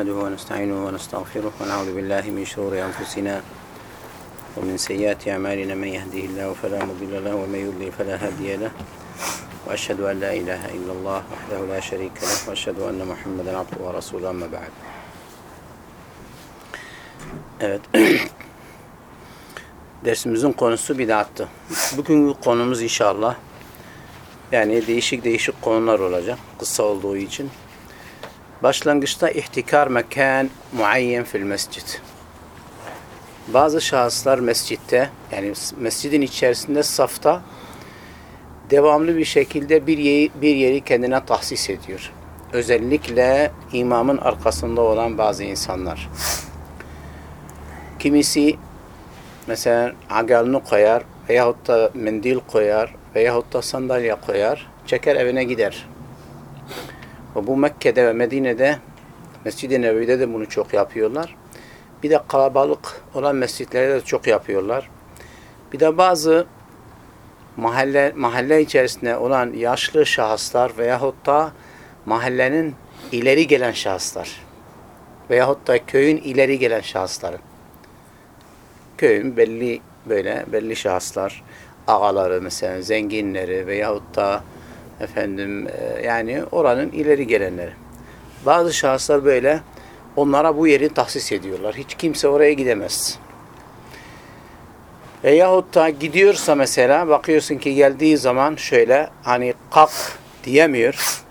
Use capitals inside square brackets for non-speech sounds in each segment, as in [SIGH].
نحمده ونستعينه ونستغفره ونعوذ بالله من شرور أنفسنا ومن سيئات أعمالنا من يهده الله فلا مضل له ومن يضلل فلا هادي له وأشهد أن لا إله إلا الله وحده لا شريك له وأشهد أن محمدا عبده ورسوله أما بعد Evet. Dersimizin konusu bidattı. Bugünkü konumuz inşallah yani değişik değişik konular olacak. Kısa olduğu için Başlangıçta ihtikar mekan muayyen fil mescid. Bazı şahıslar mescitte yani mescidin içerisinde safta devamlı bir şekilde bir yeri, bir yeri kendine tahsis ediyor. Özellikle imamın arkasında olan bazı insanlar. Kimisi mesela agalını koyar veyahut da mendil koyar veyahut da sandalye koyar, çeker evine gider. Ve bu Mekke'de ve Medine'de Mescid-i Nebevi'de de bunu çok yapıyorlar. Bir de kalabalık olan mescitlerde de çok yapıyorlar. Bir de bazı mahalle mahalle içerisinde olan yaşlı şahıslar veyahut da mahallenin ileri gelen şahıslar veyahut da köyün ileri gelen şahısları. Köyün belli böyle belli şahıslar, ağaları mesela zenginleri veyahut da efendim yani oranın ileri gelenleri. Bazı şahıslar böyle onlara bu yeri tahsis ediyorlar. Hiç kimse oraya gidemez. Veyahut da gidiyorsa mesela bakıyorsun ki geldiği zaman şöyle hani kalk diyemiyor.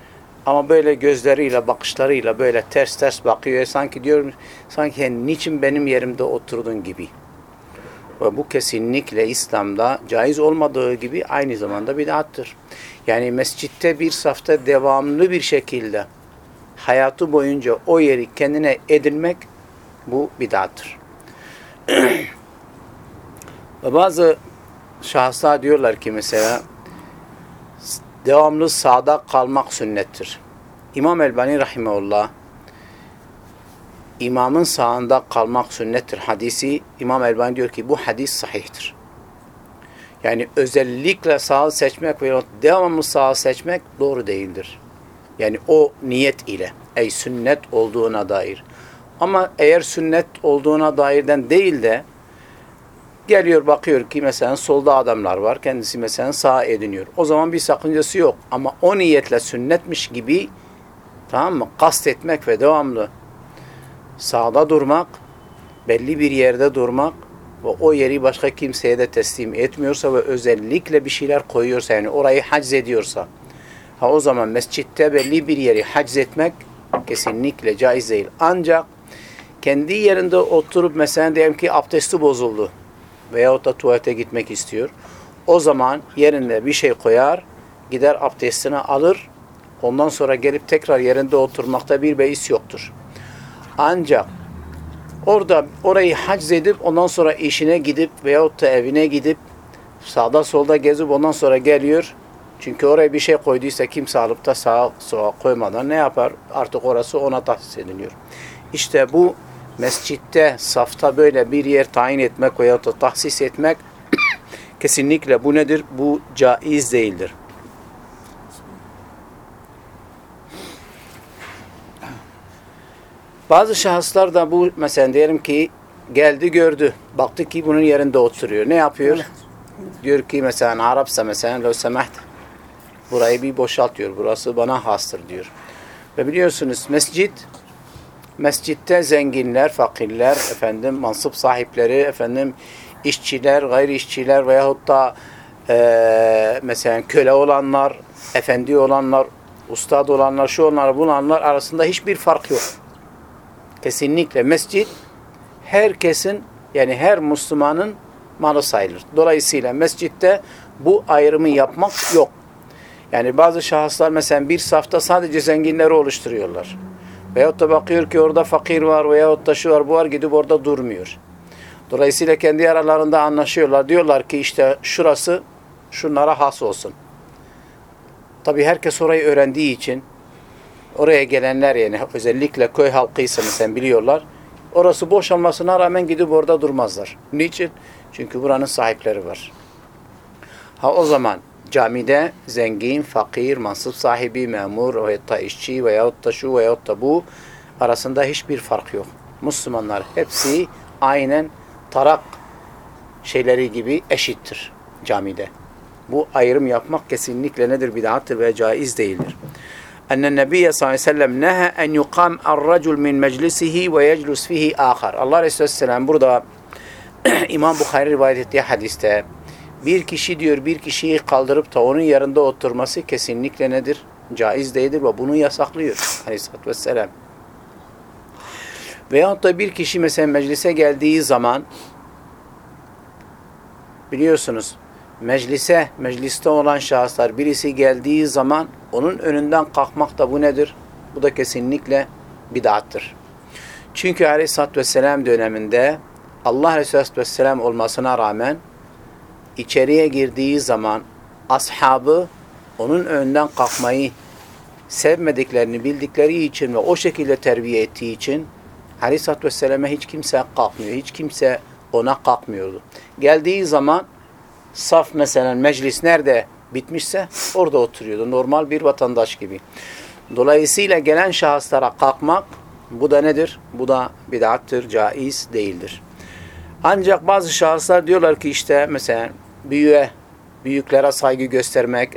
Ama böyle gözleriyle, bakışlarıyla böyle ters ters bakıyor. Sanki diyor, sanki niçin benim yerimde oturdun gibi. Ve bu kesinlikle İslam'da caiz olmadığı gibi aynı zamanda bid'attır. Yani mescitte bir safta devamlı bir şekilde hayatı boyunca o yeri kendine edinmek bu bid'attır. [CLEARS THROAT] Ve bazı şahıslar diyorlar ki mesela devamlı sağda kalmak sünnettir. İmam Elbani Rahimeullah imamın sağında kalmak sünnettir hadisi İmam Elbani diyor ki bu hadis sahihtir. Yani özellikle sağı seçmek veya devamlı sağı seçmek doğru değildir. Yani o niyet ile ey sünnet olduğuna dair. Ama eğer sünnet olduğuna dairden değil de geliyor bakıyor ki mesela solda adamlar var. Kendisi mesela sağa ediniyor. O zaman bir sakıncası yok. Ama o niyetle sünnetmiş gibi tamam mı? Kastetmek ve devamlı sağda durmak, belli bir yerde durmak ve o yeri başka kimseye de teslim etmiyorsa ve özellikle bir şeyler koyuyorsa yani orayı haciz ediyorsa ha o zaman mescitte belli bir yeri haciz etmek kesinlikle caiz değil. Ancak kendi yerinde oturup mesela diyelim ki abdesti bozuldu veyahut da tuvalete gitmek istiyor. O zaman yerinde bir şey koyar, gider abdestini alır, ondan sonra gelip tekrar yerinde oturmakta bir beis yoktur. Ancak orada orayı haciz edip ondan sonra işine gidip veyahut da evine gidip sağda solda gezip ondan sonra geliyor. Çünkü oraya bir şey koyduysa kimse alıp da sağa sola koymadan ne yapar? Artık orası ona tahsis ediliyor. İşte bu mescitte, safta böyle bir yer tayin etmek veyahut da tahsis etmek [COUGHS] kesinlikle bu nedir? Bu caiz değildir. Bazı şahıslar da bu mesela diyelim ki geldi gördü. Baktı ki bunun yerinde oturuyor. Ne yapıyor? Diyor ki mesela Arapsa mesela lo semaht burayı bir boşaltıyor. Burası bana hastır diyor. Ve biliyorsunuz mescit mescitte zenginler, fakirler, efendim mansıp sahipleri, efendim işçiler, gayri işçiler veyahut da e, mesela köle olanlar, efendi olanlar, ustad olanlar, şu olanlar, bunlar arasında hiçbir fark yok. Kesinlikle mescit herkesin yani her Müslümanın malı sayılır. Dolayısıyla mescitte bu ayrımı yapmak yok. Yani bazı şahıslar mesela bir safta sadece zenginleri oluşturuyorlar. Veyahut da bakıyor ki orada fakir var veyahut da şu var bu var gidip orada durmuyor. Dolayısıyla kendi aralarında anlaşıyorlar. Diyorlar ki işte şurası şunlara has olsun. Tabi herkes orayı öğrendiği için oraya gelenler yani özellikle köy halkıysa mesela biliyorlar. Orası boş olmasına rağmen gidip orada durmazlar. Niçin? Çünkü buranın sahipleri var. Ha o zaman camide zengin, fakir, mansıp sahibi, memur veyahut da işçi veyahut da şu veyahut da bu arasında hiçbir fark yok. Müslümanlar hepsi aynen tarak şeyleri gibi eşittir camide. Bu ayrım yapmak kesinlikle nedir? Bid'attır ve caiz değildir. Enne Nebiye sallallahu aleyhi ve sellem nehe en yukam ar-racul min meclisihi ve yeclus fihi ahar. Allah Resulü aleyhisselam burada [CLEARS THROAT] İmam Bukhari rivayet ettiği hadiste bir kişi diyor bir kişiyi kaldırıp da onun yanında oturması kesinlikle nedir? Caiz değildir ve bunu yasaklıyor aleyhissalatü vesselam. Veyahut da bir kişi mesela meclise geldiği zaman biliyorsunuz meclise, mecliste olan şahıslar birisi geldiği zaman onun önünden kalkmak da bu nedir? Bu da kesinlikle bid'attır. Çünkü Aleyhisselatü Vesselam döneminde Allah Aleyhisselatü Vesselam olmasına rağmen içeriye girdiği zaman ashabı onun önünden kalkmayı sevmediklerini bildikleri için ve o şekilde terbiye ettiği için Aleyhisselatü Vesselam'a hiç kimse kalkmıyor. Hiç kimse ona kalkmıyordu. Geldiği zaman saf mesela meclis nerede bitmişse orada oturuyordu. Normal bir vatandaş gibi. Dolayısıyla gelen şahıslara kalkmak bu da nedir? Bu da bid'attır, caiz değildir. Ancak bazı şahıslar diyorlar ki işte mesela büyüğe, büyüklere saygı göstermek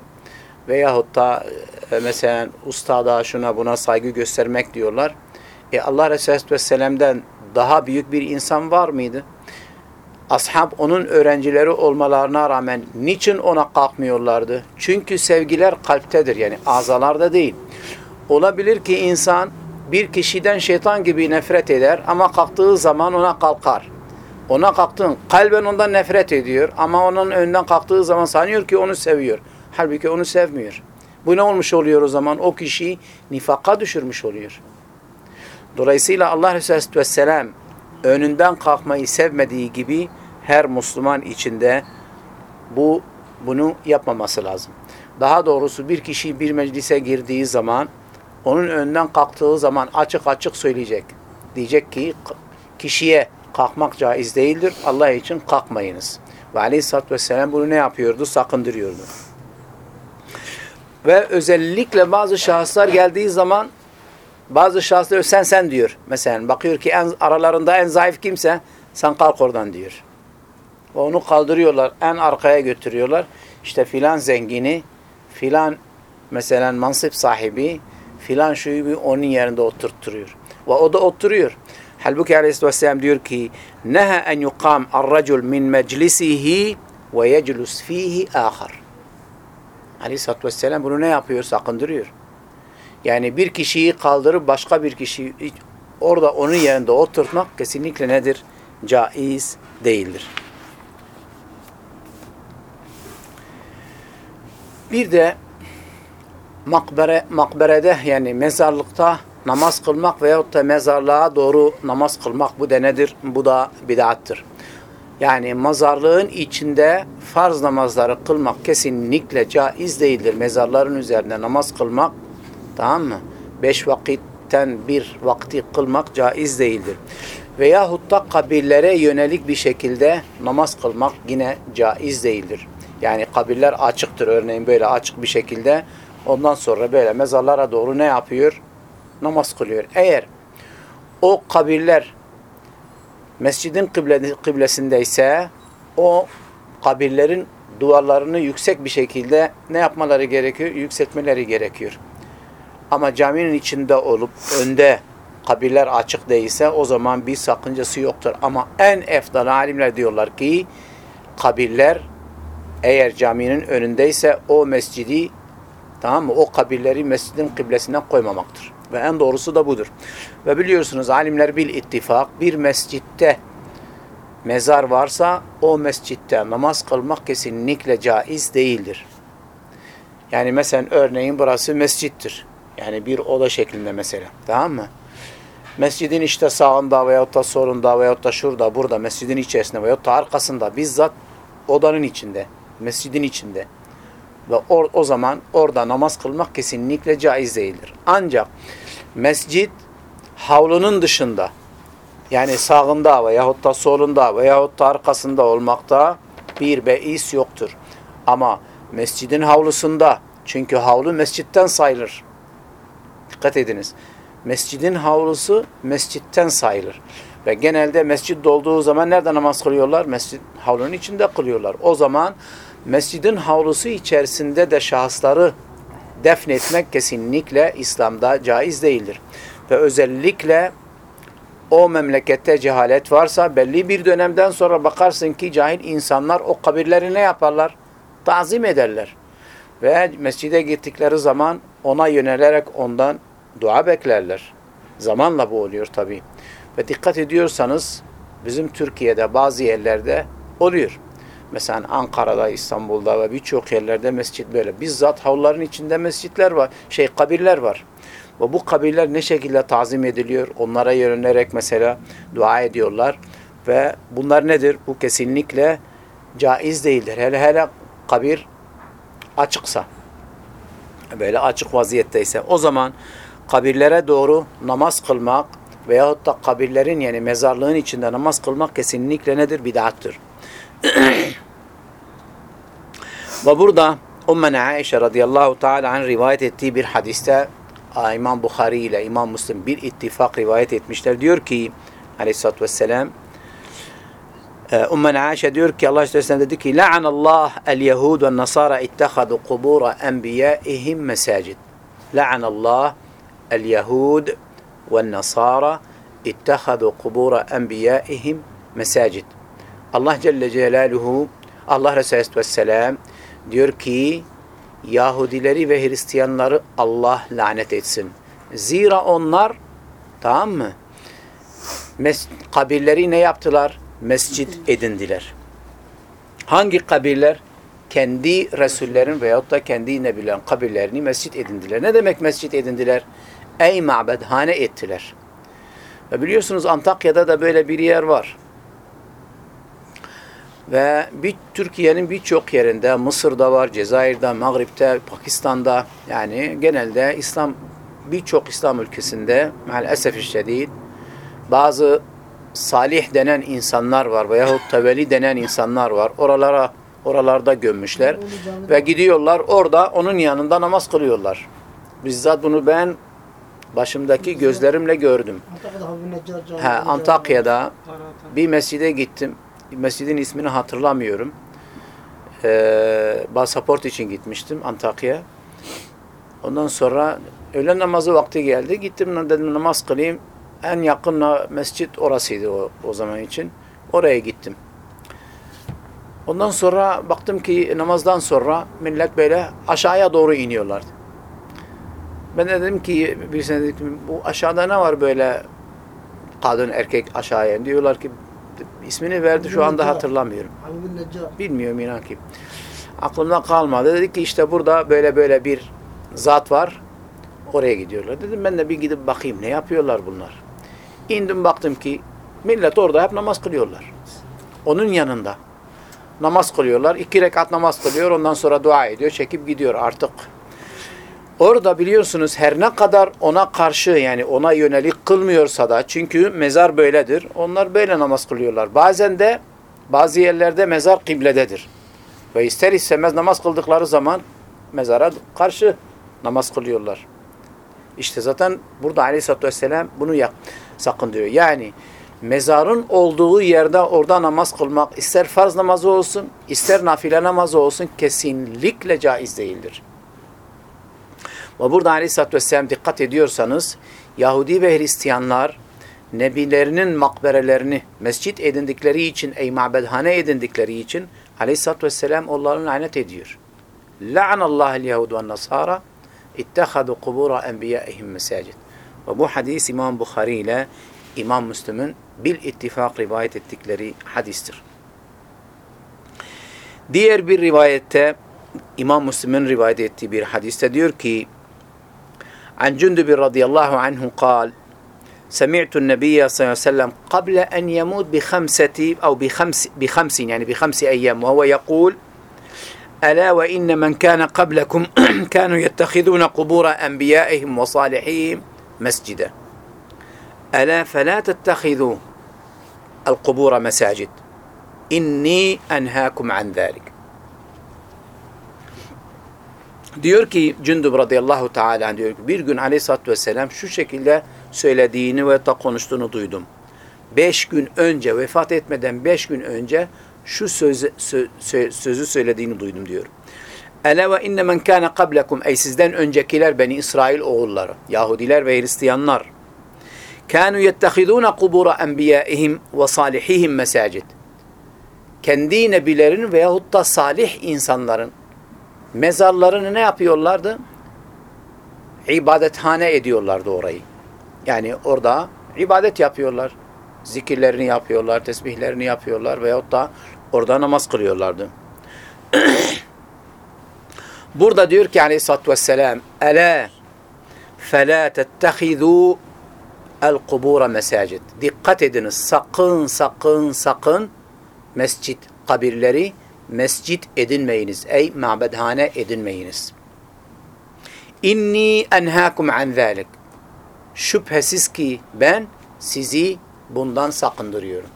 veyahut da e, mesela ustada şuna buna saygı göstermek diyorlar. E Allah Resulü Vesselam'dan daha büyük bir insan var mıydı? Ashab onun öğrencileri olmalarına rağmen niçin ona kalkmıyorlardı? Çünkü sevgiler kalptedir yani azalarda değil. Olabilir ki insan bir kişiden şeytan gibi nefret eder ama kalktığı zaman ona kalkar. Ona kalktığın kalben ondan nefret ediyor ama onun önünden kalktığı zaman sanıyor ki onu seviyor. Halbuki onu sevmiyor. Bu ne olmuş oluyor o zaman? O kişiyi nifaka düşürmüş oluyor. Dolayısıyla Allah Resulü Vesselam önünden kalkmayı sevmediği gibi her Müslüman içinde bu bunu yapmaması lazım. Daha doğrusu bir kişi bir meclise girdiği zaman onun önünden kalktığı zaman açık açık söyleyecek. Diyecek ki kişiye kalkmak caiz değildir. Allah için kalkmayınız. Ve aleyhissalatü vesselam bunu ne yapıyordu? Sakındırıyordu. Ve özellikle bazı şahıslar geldiği zaman bazı şahıslar sen sen diyor. Mesela bakıyor ki en, aralarında en zayıf kimse sen kalk oradan diyor. Ve onu kaldırıyorlar. En arkaya götürüyorlar. İşte filan zengini, filan mesela mansıp sahibi, filan şuyu onun yerinde oturtturuyor. Ve o da oturuyor. Halbuki Aleyhisselatü Vesselam diyor ki Neha en yukam ar-racul min meclisihi ve yeclus fihi ahar. Aleyhisselatü Vesselam bunu ne yapıyor? Sakındırıyor. Yani bir kişiyi kaldırıp başka bir kişiyi orada onun yerinde oturtmak kesinlikle nedir? Caiz değildir. Bir de makbere, makberede yani mezarlıkta namaz kılmak veyahut da mezarlığa doğru namaz kılmak bu da nedir? Bu da bid'attır. Yani mezarlığın içinde farz namazları kılmak kesinlikle caiz değildir. Mezarların üzerinde namaz kılmak tamam mı? Beş vakitten bir vakti kılmak caiz değildir. Veyahut da kabirlere yönelik bir şekilde namaz kılmak yine caiz değildir. Yani kabirler açıktır örneğin böyle açık bir şekilde. Ondan sonra böyle mezarlara doğru ne yapıyor? Namaz kılıyor. Eğer o kabirler mescidin kıble, kıblesindeyse o kabirlerin duvarlarını yüksek bir şekilde ne yapmaları gerekiyor? Yükseltmeleri gerekiyor. Ama caminin içinde olup önde kabirler açık değilse o zaman bir sakıncası yoktur. Ama en efdal alimler diyorlar ki kabirler eğer caminin önündeyse o mescidi tamam mı? O kabirleri mescidin kıblesinden koymamaktır. Ve en doğrusu da budur. Ve biliyorsunuz alimler bil ittifak bir mescitte mezar varsa o mescitte namaz kılmak kesinlikle caiz değildir. Yani mesela örneğin burası mescittir. Yani bir oda şeklinde mesela. Tamam mı? Mescidin işte sağında veyahut da solunda veyahut da şurada, burada, mescidin içerisinde veyahut da arkasında bizzat odanın içinde, mescidin içinde. Ve or, o zaman orada namaz kılmak kesinlikle caiz değildir. Ancak mescit havlunun dışında yani sağında veyahut da solunda veyahut da arkasında olmakta bir beis yoktur. Ama mescidin havlusunda çünkü havlu mescitten sayılır. Dikkat ediniz. Mescidin havlusu mescitten sayılır. Ve genelde mescit dolduğu zaman nerede namaz kılıyorlar? Mescid havlunun içinde kılıyorlar. O zaman mescidin havlusu içerisinde de şahısları defnetmek kesinlikle İslam'da caiz değildir. Ve özellikle o memlekette cehalet varsa belli bir dönemden sonra bakarsın ki cahil insanlar o kabirleri ne yaparlar? Tazim ederler. Ve mescide gittikleri zaman ona yönelerek ondan dua beklerler. Zamanla bu oluyor tabi. Ve dikkat ediyorsanız bizim Türkiye'de bazı yerlerde oluyor. Mesela Ankara'da, İstanbul'da ve birçok yerlerde mescit böyle. Bizzat havluların içinde mescitler var, şey kabirler var. Ve bu kabirler ne şekilde tazim ediliyor? Onlara yönelerek mesela dua ediyorlar. Ve bunlar nedir? Bu kesinlikle caiz değildir. Hele hele kabir açıksa. Böyle açık vaziyetteyse. O zaman kabirlere doğru namaz kılmak veyahut da kabirlerin yani mezarlığın içinde namaz kılmak kesinlikle nedir? Bid'attır. Ve burada Ummen Aişe radıyallahu teala an rivayet ettiği bir hadiste İmam Bukhari ile İmam Müslim bir ittifak rivayet etmişler. Diyor ki aleyhissalatü vesselam Ummen Aişe diyor ki Allah Resulü dedi ki La'anallah el Yahud ve Nasara ittehadu kubura enbiyaihim mesacid. La'anallah el Yahud ve Nasara ittehadu kubura enbiyaihim mesacid. Allah Celle Celaluhu Allah Resulü Vesselam diyor ki Yahudileri ve Hristiyanları Allah lanet etsin. Zira onlar tamam mı? Mes kabirleri ne yaptılar? Mescit edindiler. Hangi kabirler? Kendi Resullerin veyahut da kendi nebilerin kabirlerini mescit edindiler. Ne demek mescit edindiler? Ey mabedhane ettiler. Ve biliyorsunuz Antakya'da da böyle bir yer var. Ve bir Türkiye'nin birçok yerinde, Mısır'da var, Cezayir'de, Mağrib'de, Pakistan'da yani genelde İslam birçok İslam ülkesinde maalesef şiddet bazı salih denen insanlar var veyahut teveli denen insanlar var. Oralara oralarda gömmüşler ve gidiyorlar orada onun yanında namaz kılıyorlar. Bizzat bunu ben başımdaki gözlerimle gördüm. Ha, Antakya'da bir mescide gittim mescidin ismini hatırlamıyorum. Ee, pasaport için gitmiştim Antakya. Ondan sonra öğlen namazı vakti geldi. Gittim dedim namaz kılayım. En yakın mescit orasıydı o, o zaman için. Oraya gittim. Ondan sonra baktım ki namazdan sonra millet böyle aşağıya doğru iniyorlar. Ben de dedim ki birisine dedim bu aşağıda ne var böyle kadın erkek aşağıya diyorlar ki ismini verdi şu anda hatırlamıyorum. Bilmiyorum inan ki. Aklımda kalmadı. Dedi ki işte burada böyle böyle bir zat var. Oraya gidiyorlar. Dedim ben de bir gidip bakayım ne yapıyorlar bunlar. İndim baktım ki millet orada hep namaz kılıyorlar. Onun yanında. Namaz kılıyorlar. iki rekat namaz kılıyor. Ondan sonra dua ediyor. Çekip gidiyor artık. Orada biliyorsunuz her ne kadar ona karşı yani ona yönelik kılmıyorsa da çünkü mezar böyledir. Onlar böyle namaz kılıyorlar. Bazen de bazı yerlerde mezar kiblededir. Ve ister istemez namaz kıldıkları zaman mezara karşı namaz kılıyorlar. İşte zaten burada aleyhissalatü vesselam bunu yak, sakın diyor. Yani mezarın olduğu yerde orada namaz kılmak ister farz namazı olsun ister nafile namazı olsun kesinlikle caiz değildir. Ve burada aleyhissalatü vesselam dikkat ediyorsanız Yahudi ve Hristiyanlar nebilerinin makberelerini mescit edindikleri için, ey mabedhane edindikleri için aleyhissalatü vesselam onların lanet ediyor. La'anallahel yahud ve nasara ittehadu kubura enbiyaihim mesacid. Ve bu hadis İmam Bukhari ile İmam Müslüm'ün bil ittifak rivayet ettikleri hadistir. Diğer bir rivayette İmam Müslüm'ün rivayet ettiği bir hadiste diyor ki عن جندب رضي الله عنه قال سمعت النبي صلى الله عليه وسلم قبل أن يموت بخمسة أو بخمس, بخمس يعني بخمس أيام وهو يقول ألا وإن من كان قبلكم [CLEARS THROAT] كانوا يتخذون قبور أنبيائهم وصالحيهم مسجدا ألا فلا تتخذوا القبور مساجد إني أنهاكم عن ذلك Diyor ki Cündüb radıyallahu teala diyor ki bir gün aleyhissalatü vesselam şu şekilde söylediğini ve da konuştuğunu duydum. Beş gün önce vefat etmeden beş gün önce şu sözü, sö, sözü söylediğini duydum diyor. Ele ve inne men kâne kablekum ey sizden öncekiler Beni İsrail oğulları, Yahudiler ve Hristiyanlar. Kânû yettehidûne kubura enbiyaihim ve salihihim mesacid. Kendi nebilerin veyahut da salih insanların mezarlarını ne yapıyorlardı? İbadethane ediyorlardı orayı. Yani orada ibadet yapıyorlar. Zikirlerini yapıyorlar, tesbihlerini yapıyorlar veyahut da orada namaz kılıyorlardı. [CLEARS THROAT] Burada diyor ki aleyhissalatü vesselam Ela felâ tettehidû el kubura mesacit. Dikkat ediniz sakın sakın sakın mescit kabirleri mescit edinmeyiniz. Ey mabedhane edinmeyiniz. İnni enhâkum an zâlik. Şüphesiz ki ben sizi bundan sakındırıyorum.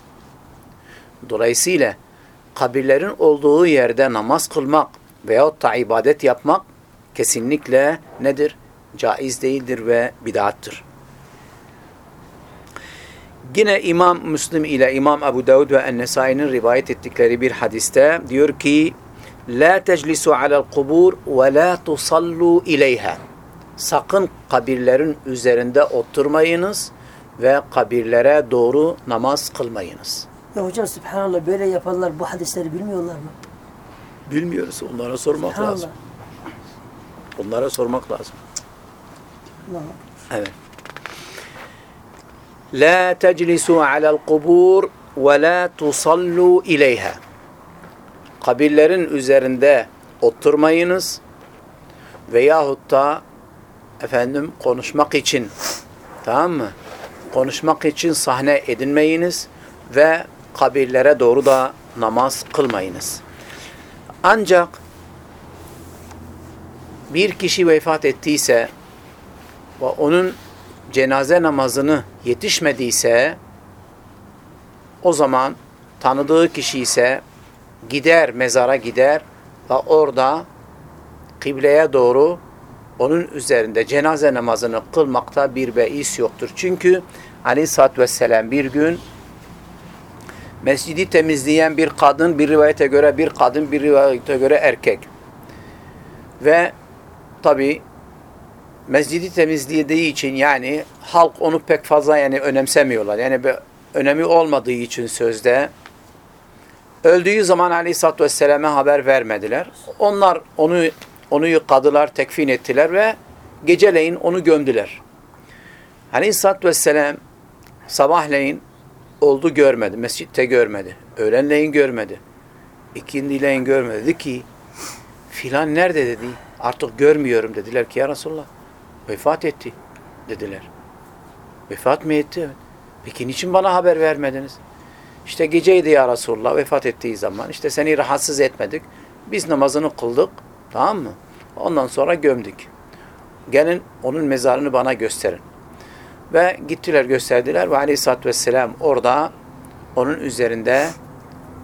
Dolayısıyla kabirlerin olduğu yerde namaz kılmak veyahut da ibadet yapmak kesinlikle nedir? Caiz değildir ve bid'attır. Yine İmam Müslim ile İmam Ebu Davud ve En-Nesai'nin rivayet ettikleri bir hadiste diyor ki La teclisu alel kubur ve la tusallu ileyha. Sakın kabirlerin üzerinde oturmayınız ve kabirlere doğru namaz kılmayınız. Ya hocam subhanallah böyle yapanlar bu hadisleri bilmiyorlar mı? Bilmiyoruz. Onlara sormak lazım. Onlara sormak lazım. Allah. Evet. La teclisu alel kubur ve la tusallu ileyha. Kabirlerin üzerinde oturmayınız veyahut da efendim konuşmak için tamam mı? Konuşmak için sahne edinmeyiniz ve kabirlere doğru da namaz kılmayınız. Ancak bir kişi vefat ettiyse ve onun cenaze namazını yetişmediyse o zaman tanıdığı kişi ise gider mezara gider ve orada kıbleye doğru onun üzerinde cenaze namazını kılmakta bir beis yoktur. Çünkü aleyhissalatü vesselam bir gün mescidi temizleyen bir kadın, bir rivayete göre bir kadın, bir rivayete göre erkek. Ve tabi mescidi temizlediği için yani halk onu pek fazla yani önemsemiyorlar. Yani bir önemi olmadığı için sözde öldüğü zaman Aleyhisselatü Vesselam'a haber vermediler. Onlar onu onu yıkadılar, tekfin ettiler ve geceleyin onu gömdüler. Aleyhisselatü Vesselam sabahleyin oldu görmedi, mescitte görmedi. Öğlenleyin görmedi. İkindileyin görmedi. Dedi ki filan nerede dedi. Artık görmüyorum dediler ki ya Resulallah vefat etti dediler. Vefat mı etti? Peki niçin bana haber vermediniz? İşte geceydi ya Resulullah vefat ettiği zaman. İşte seni rahatsız etmedik. Biz namazını kıldık. Tamam mı? Ondan sonra gömdük. Gelin onun mezarını bana gösterin. Ve gittiler gösterdiler ve aleyhissalatü vesselam orada onun üzerinde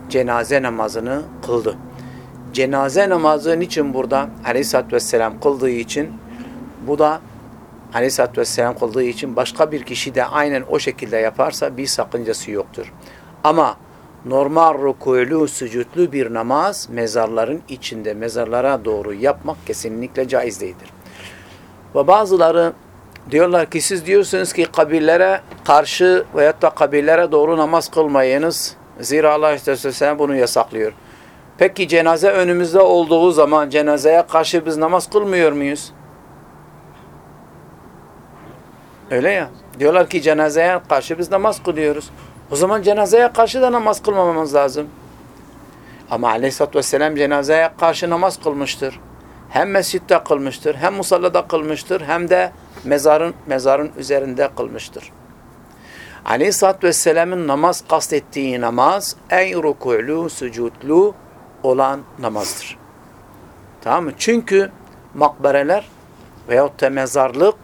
cenaze namazını kıldı. Cenaze namazı niçin burada? Aleyhissalatü vesselam kıldığı için bu da Aleyhisselatü Vesselam kıldığı için başka bir kişi de aynen o şekilde yaparsa bir sakıncası yoktur. Ama normal rükûlu, sücutlu bir namaz mezarların içinde, mezarlara doğru yapmak kesinlikle caiz değildir. Ve bazıları diyorlar ki siz diyorsunuz ki kabirlere karşı veyahut da kabirlere doğru namaz kılmayınız. Zira Allah Aleyhisselam bunu yasaklıyor. Peki cenaze önümüzde olduğu zaman cenazeye karşı biz namaz kılmıyor muyuz? Öyle ya. Diyorlar ki cenazeye karşı biz namaz kılıyoruz. O zaman cenazeye karşı da namaz kılmamamız lazım. Ama aleyhissalatü vesselam cenazeye karşı namaz kılmıştır. Hem mescitte kılmıştır, hem musallada kılmıştır, hem de mezarın mezarın üzerinde kılmıştır. Aleyhissalatü vesselamın namaz kastettiği namaz en rukûlu, sücudlu olan namazdır. Tamam mı? Çünkü makbereler veyahut da mezarlık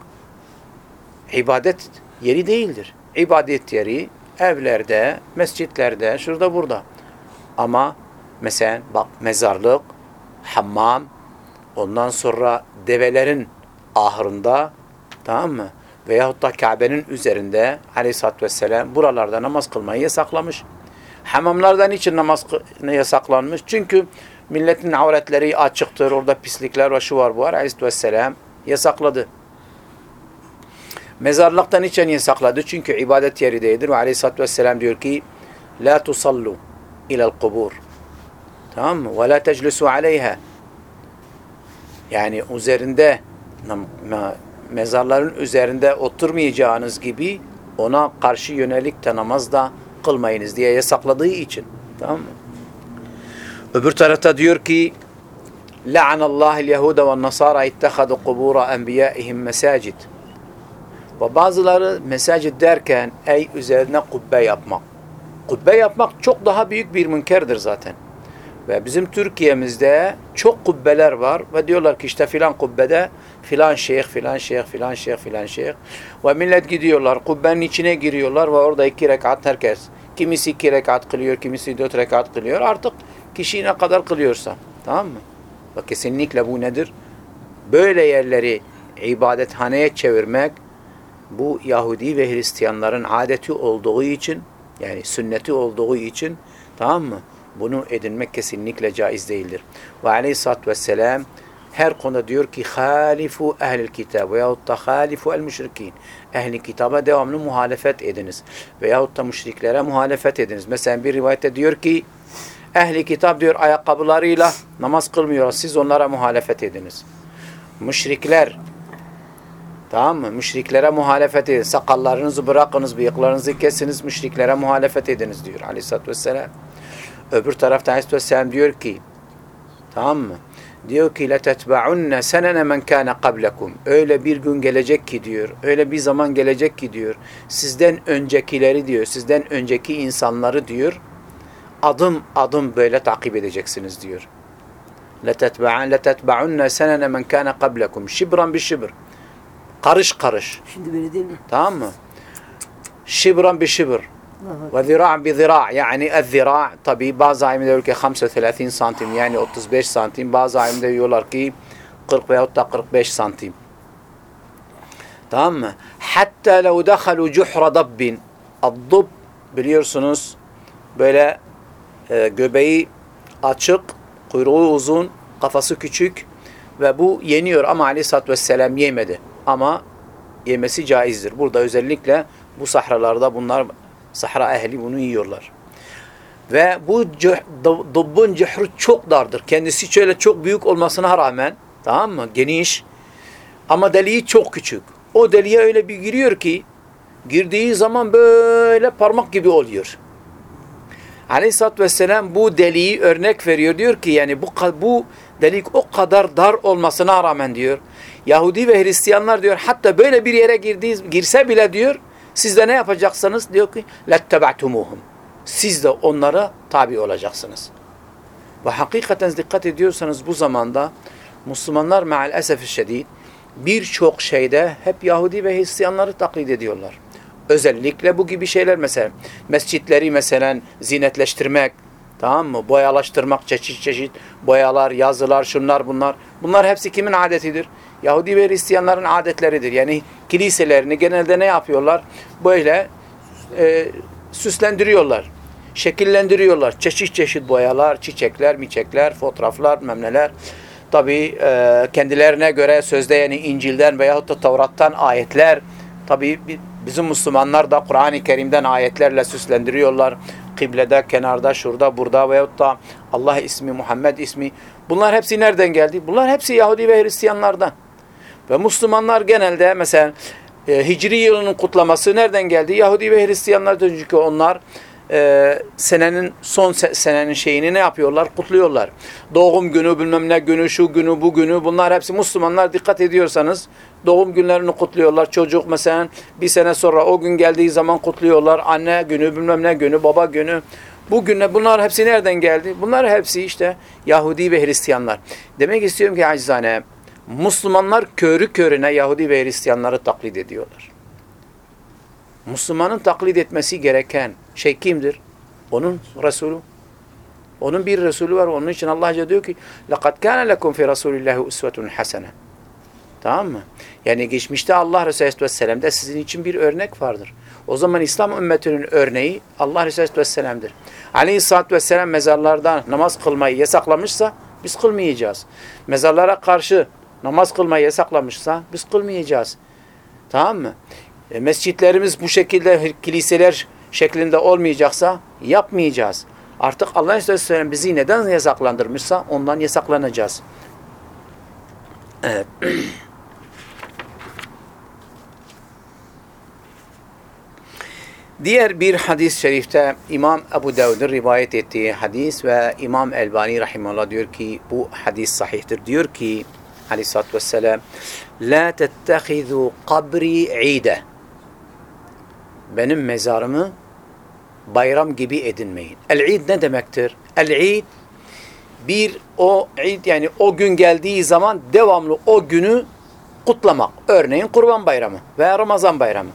ibadet yeri değildir. İbadet yeri evlerde, mescitlerde, şurada burada. Ama mesela bak mezarlık, hammam, ondan sonra develerin ahırında tamam mı? Veyahut da Kabe'nin üzerinde aleyhissalatü vesselam buralarda namaz kılmayı yasaklamış. Hamamlardan için namaz yasaklanmış. Çünkü milletin avretleri açıktır. Orada pislikler var, şu var, bu var. Aleyhissalatü vesselam yasakladı. Mezarlıktan için yasakladı. Çünkü ibadet yeri değildir. Ve aleyhissalatü vesselam diyor ki La tusallu ilel kubur. Tamam mı? Ve la teclisu aleyha. Yani üzerinde mezarların üzerinde oturmayacağınız gibi ona karşı yönelik de namaz da kılmayınız diye yasakladığı için. Tamam mı? Öbür tarafta diyor ki La'anallahu el-Yehude ve Nasara ittehadu kubura enbiyaihim mesacid. Ve bazıları mesacid derken ey üzerine kubbe yapmak. Kubbe yapmak çok daha büyük bir münkerdir zaten. Ve bizim Türkiye'mizde çok kubbeler var ve diyorlar ki işte filan kubbede filan şeyh, filan şeyh, filan şeyh, filan şeyh. Ve millet gidiyorlar, kubbenin içine giriyorlar ve orada iki rekat herkes. Kimisi iki rekat kılıyor, kimisi dört rekat kılıyor. Artık kişi ne kadar kılıyorsa. Tamam mı? Ve kesinlikle bu nedir? Böyle yerleri ibadethaneye çevirmek bu Yahudi ve Hristiyanların adeti olduğu için yani sünneti olduğu için tamam mı? Bunu edinmek kesinlikle caiz değildir. Ve aleyhissalatü vesselam her konuda diyor ki halifu ehlil kitab veyahut da halifu el müşrikin. Ehli kitaba devamlı muhalefet ediniz. Veyahut da müşriklere muhalefet ediniz. Mesela bir rivayette diyor ki ehli kitap diyor ayakkabılarıyla namaz kılmıyor. Siz onlara muhalefet ediniz. Müşrikler Tamam mı? Müşriklere muhalefet edin. Sakallarınızı bırakınız, bıyıklarınızı kesiniz, müşriklere muhalefet ediniz diyor aleyhissalatü vesselam. Öbür tarafta aleyhissalatü diyor ki, tamam mı? Diyor ki letetba'unne senene men kâne kablekum. Öyle bir gün gelecek ki diyor. Öyle bir zaman gelecek ki diyor. Sizden öncekileri diyor. Sizden önceki insanları diyor. Adım adım böyle takip edeceksiniz diyor. Letetba'unne senene men kâne kablekum. Şibran bir şibr. Karış karış. Şimdi böyle değil mi? Tamam mı? Şibran bir şibr. Ve zira' bir zira' yani el-zira' tabi bazı alimler diyor ki 35 santim yani 35 santim. Bazı alimler diyorlar ki 40 veyahut da 45 santim. Tamam mı? Hatta lev dehalu cuhra dabbin. Ad-dub biliyorsunuz böyle e, göbeği açık, kuyruğu uzun, kafası küçük ve bu yeniyor ama aleyhissalatü vesselam yemedi. Ama yemesi caizdir. Burada özellikle bu sahralarda bunlar sahra ehli bunu yiyorlar. Ve bu dıbbın cührü çok dardır. Kendisi şöyle çok büyük olmasına rağmen tamam mı? Geniş ama deliği çok küçük. O deliğe öyle bir giriyor ki girdiği zaman böyle parmak gibi oluyor. Aleyhisselatü Vesselam bu deliği örnek veriyor. Diyor ki yani bu, bu delik o kadar dar olmasına rağmen diyor. Yahudi ve Hristiyanlar diyor hatta böyle bir yere girdiği, girse bile diyor siz de ne yapacaksınız? Diyor ki لَتَّبَعْتُمُوهُمْ Siz de onlara tabi olacaksınız. Ve hakikaten dikkat ediyorsanız bu zamanda Müslümanlar meal esefi şedid birçok şeyde hep Yahudi ve Hristiyanları taklit ediyorlar. Özellikle bu gibi şeyler mesela mescitleri mesela zinetleştirmek, tamam mı? Boyalaştırmak, çeşit çeşit boyalar, yazılar, şunlar bunlar. Bunlar hepsi kimin adetidir? Yahudi ve Hristiyanların adetleridir. Yani kiliselerini genelde ne yapıyorlar? Böyle e, süslendiriyorlar, şekillendiriyorlar. Çeşit çeşit boyalar, çiçekler, miçekler, fotoğraflar, memneler. Tabii e, kendilerine göre sözde yani İncil'den veyahut da Tevrat'tan ayetler. Tabii bi- bizim Müslümanlar da Kur'an-ı Kerim'den ayetlerle süslendiriyorlar. Kıblede, kenarda, şurada, burada veyahut da Allah ismi, Muhammed ismi. Bunlar hepsi nereden geldi? Bunlar hepsi Yahudi ve Hristiyanlardan. Ve Müslümanlar genelde mesela e, Hicri yılının kutlaması nereden geldi? Yahudi ve Hristiyanlardan çünkü onlar e, senenin son se- senenin şeyini ne yapıyorlar? Kutluyorlar. Doğum günü, bilmem ne günü, şu günü, bu günü bunlar hepsi Müslümanlar dikkat ediyorsanız doğum günlerini kutluyorlar. Çocuk mesela bir sene sonra o gün geldiği zaman kutluyorlar. Anne günü, bilmem ne günü, baba günü. Bu günler bunlar hepsi nereden geldi? Bunlar hepsi işte Yahudi ve Hristiyanlar. Demek istiyorum ki acizane Müslümanlar körü körüne Yahudi ve Hristiyanları taklit ediyorlar. Müslümanın taklit etmesi gereken şey kimdir? Onun Resulü. Onun bir Resulü var. Onun için Allah Azze diyor ki لَقَدْ كَانَ لَكُمْ فِي رَسُولِ اللّٰهِ اُسْوَةٌ حَسَنًا Tamam mı? Yani geçmişte Allah Resulü Aleyhisselam'da sizin için bir örnek vardır. O zaman İslam ümmetinin örneği Allah Resulü Aleyhisselam'dır. Aleyhisselatü Vesselam mezarlarda namaz kılmayı yasaklamışsa biz kılmayacağız. Mezarlara karşı namaz kılmayı yasaklamışsa biz kılmayacağız. Tamam mı? E, mescitlerimiz bu şekilde kiliseler şeklinde olmayacaksa yapmayacağız. Artık Allah Aleyhisselam bizi neden yasaklandırmışsa ondan yasaklanacağız. Evet. [CLEARS THROAT] Diğer bir hadis-i şerifte İmam Ebu Davud'un rivayet ettiği hadis ve İmam Elbani rahimahullah diyor ki bu hadis sahihtir. Diyor ki aleyhissalatü vesselam La tettehizu kabri ide Benim mezarımı bayram gibi edinmeyin. El-id ne demektir? El-id bir o id yani o gün geldiği zaman devamlı o günü kutlamak. Örneğin Kurban Bayramı veya Ramazan Bayramı.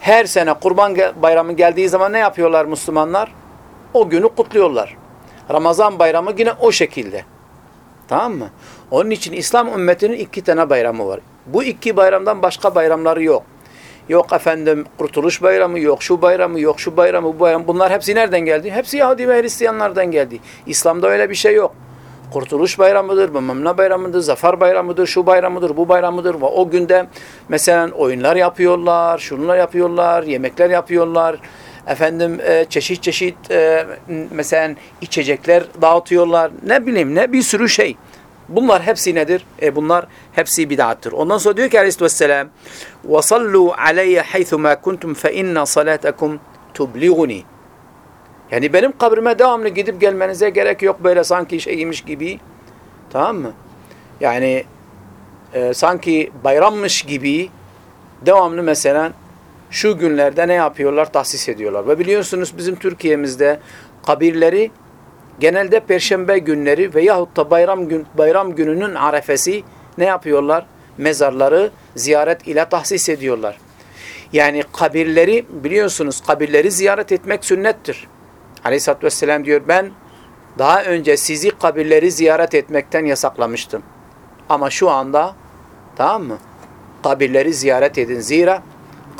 Her sene Kurban Bayramı geldiği zaman ne yapıyorlar Müslümanlar? O günü kutluyorlar. Ramazan Bayramı yine o şekilde. Tamam mı? Onun için İslam ümmetinin iki tane bayramı var. Bu iki bayramdan başka bayramları yok. Yok efendim Kurtuluş Bayramı, yok şu bayramı, yok şu bayramı, bu bayram. Bunlar hepsi nereden geldi? Hepsi Yahudi ve Hristiyanlardan geldi. İslam'da öyle bir şey yok. Kurtuluş Bayramı'dır, Memne Bayramı'dır, Zafer Bayramı'dır, şu bayramıdır, bu bayramıdır. Ve o günde mesela oyunlar yapıyorlar, şunlar yapıyorlar, yemekler yapıyorlar. Efendim e, çeşit çeşit e, mesela içecekler dağıtıyorlar. Ne bileyim ne bir sürü şey. Bunlar hepsi nedir? E bunlar hepsi bid'attır. Ondan sonra diyor ki aleyhisselam وَصَلُّوا عَلَيَّ حَيْثُ مَا كُنْتُمْ فَاِنَّ صَلَاتَكُمْ تُبْلِغُنِي Yani benim kabrime devamlı gidip gelmenize gerek yok böyle sanki şeymiş gibi. Tamam mı? Yani e, sanki bayrammış gibi devamlı mesela şu günlerde ne yapıyorlar? Tahsis ediyorlar. Ve biliyorsunuz bizim Türkiye'mizde kabirleri genelde perşembe günleri veyahut da bayram gün bayram gününün arefesi ne yapıyorlar? Mezarları ziyaret ile tahsis ediyorlar. Yani kabirleri biliyorsunuz kabirleri ziyaret etmek sünnettir. Aleyhisselatü Vesselam diyor ben daha önce sizi kabirleri ziyaret etmekten yasaklamıştım. Ama şu anda tamam mı? Kabirleri ziyaret edin. Zira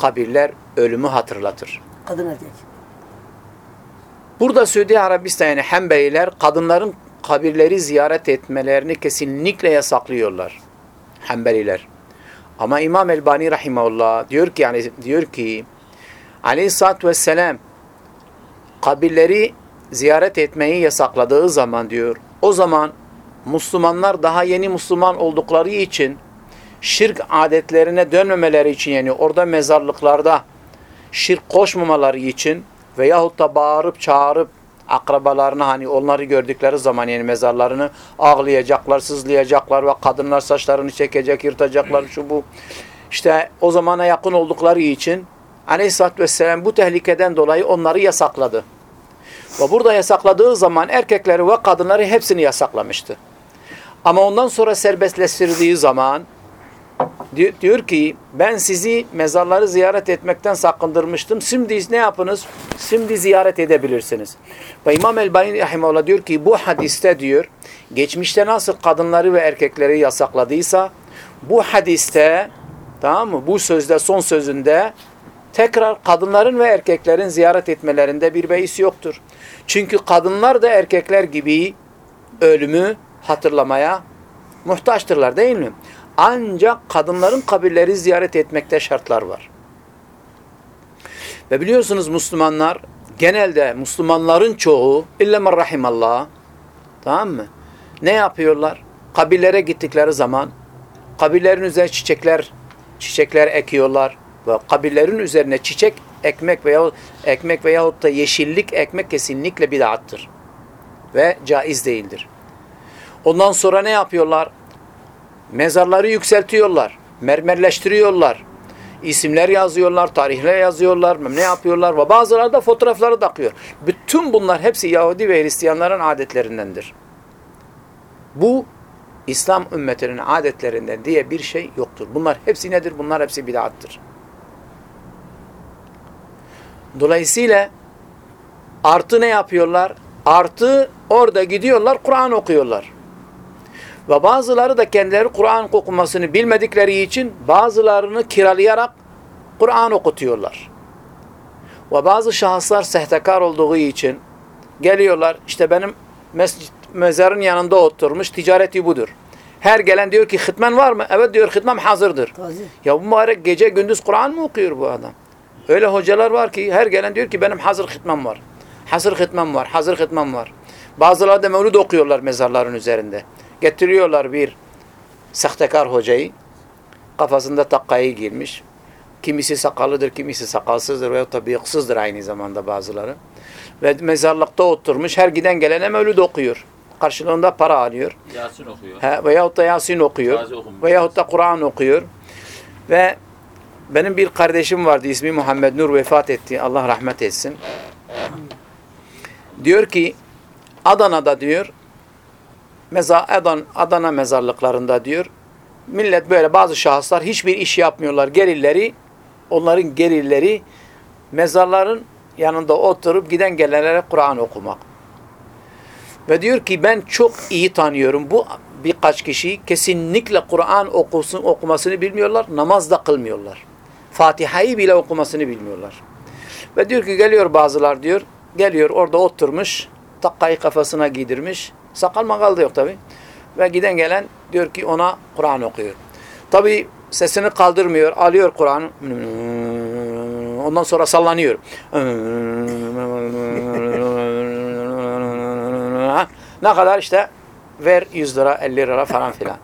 kabirler ölümü hatırlatır. Kadın erkek. Burada Suudi Arabistan yani Hanbeliler kadınların kabirleri ziyaret etmelerini kesinlikle yasaklıyorlar. Hanbeliler. Ama İmam Elbani rahimahullah diyor ki yani diyor ki Aleyhissalatu vesselam kabirleri ziyaret etmeyi yasakladığı zaman diyor. O zaman Müslümanlar daha yeni Müslüman oldukları için şirk adetlerine dönmemeleri için yani orada mezarlıklarda şirk koşmamaları için veyahut da bağırıp çağırıp akrabalarını hani onları gördükleri zaman yani mezarlarını ağlayacaklar, sızlayacaklar ve kadınlar saçlarını çekecek, yırtacaklar şu bu. İşte o zamana yakın oldukları için Aleyhisselatü Vesselam bu tehlikeden dolayı onları yasakladı. Ve burada yasakladığı zaman erkekleri ve kadınları hepsini yasaklamıştı. Ama ondan sonra serbestleştirdiği zaman diyor ki ben sizi mezarları ziyaret etmekten sakındırmıştım. Şimdi ne yapınız? Şimdi ziyaret edebilirsiniz. Ve İmam Elbani Rahimahullah diyor ki bu hadiste diyor geçmişte nasıl kadınları ve erkekleri yasakladıysa bu hadiste tamam mı? Bu sözde son sözünde tekrar kadınların ve erkeklerin ziyaret etmelerinde bir beis yoktur. Çünkü kadınlar da erkekler gibi ölümü hatırlamaya muhtaçtırlar değil mi? Ancak kadınların kabirleri ziyaret etmekte şartlar var. Ve biliyorsunuz Müslümanlar genelde Müslümanların çoğu illa rahimallah tamam mı? Ne yapıyorlar? Kabirlere gittikleri zaman kabirlerin üzerine çiçekler çiçekler ekiyorlar ve kabirlerin üzerine çiçek ekmek veya ekmek veyahut da yeşillik ekmek kesinlikle bid'attır ve caiz değildir. Ondan sonra ne yapıyorlar? Mezarları yükseltiyorlar, mermerleştiriyorlar. İsimler yazıyorlar, tarihler yazıyorlar, ne yapıyorlar ve bazıları da fotoğrafları takıyor. Bütün bunlar hepsi Yahudi ve Hristiyanların adetlerindendir. Bu İslam ümmetinin adetlerinden diye bir şey yoktur. Bunlar hepsi nedir? Bunlar hepsi bid'attır. Dolayısıyla artı ne yapıyorlar? Artı Orada gidiyorlar Kur'an okuyorlar. Ve bazıları da kendileri Kur'an okumasını bilmedikleri için bazılarını kiralayarak Kur'an okutuyorlar. Ve bazı şahıslar sehtekar olduğu için geliyorlar işte benim mescid, mezarın yanında oturmuş ticareti budur. Her gelen diyor ki hıtmen var mı? Evet diyor hıtmem hazırdır. Taze. Ya bu mübarek gece gündüz Kur'an mı okuyor bu adam? Öyle hocalar var ki her gelen diyor ki benim hazır hıtmem var. Hazır hıtmem var. Hazır hıtmem var. Bazıları da mevlud okuyorlar mezarların üzerinde. Getiriyorlar bir sahtekar hocayı. Kafasında takkayı girmiş. Kimisi sakallıdır, kimisi sakalsızdır veyahut da bıyıksızdır aynı zamanda bazıları. Ve mezarlıkta oturmuş her giden gelene mevlud okuyor. Karşılığında para alıyor. Yasin okuyor. He, veyahut da Yasin okuyor. Veyahut da Kur'an okuyor. Ve benim bir kardeşim vardı ismi Muhammed Nur vefat etti. Allah rahmet etsin. Diyor ki Adana'da diyor meza Adana, Adana mezarlıklarında diyor millet böyle bazı şahıslar hiçbir iş yapmıyorlar. Gelirleri onların gelirleri mezarların yanında oturup giden gelenlere Kur'an okumak. Ve diyor ki ben çok iyi tanıyorum. Bu birkaç kişi kesinlikle Kur'an okusun, okumasını bilmiyorlar. Namaz da kılmıyorlar. Fatiha'yı bile okumasını bilmiyorlar. Ve diyor ki geliyor bazılar diyor. Geliyor orada oturmuş. Takkayı kafasına giydirmiş. Sakal makal da yok tabi. Ve giden gelen diyor ki ona Kur'an okuyor. Tabi sesini kaldırmıyor. Alıyor Kur'an'ı. Ondan sonra sallanıyor. [LAUGHS] Ne kadar işte ver 100 lira 50 lira falan filan.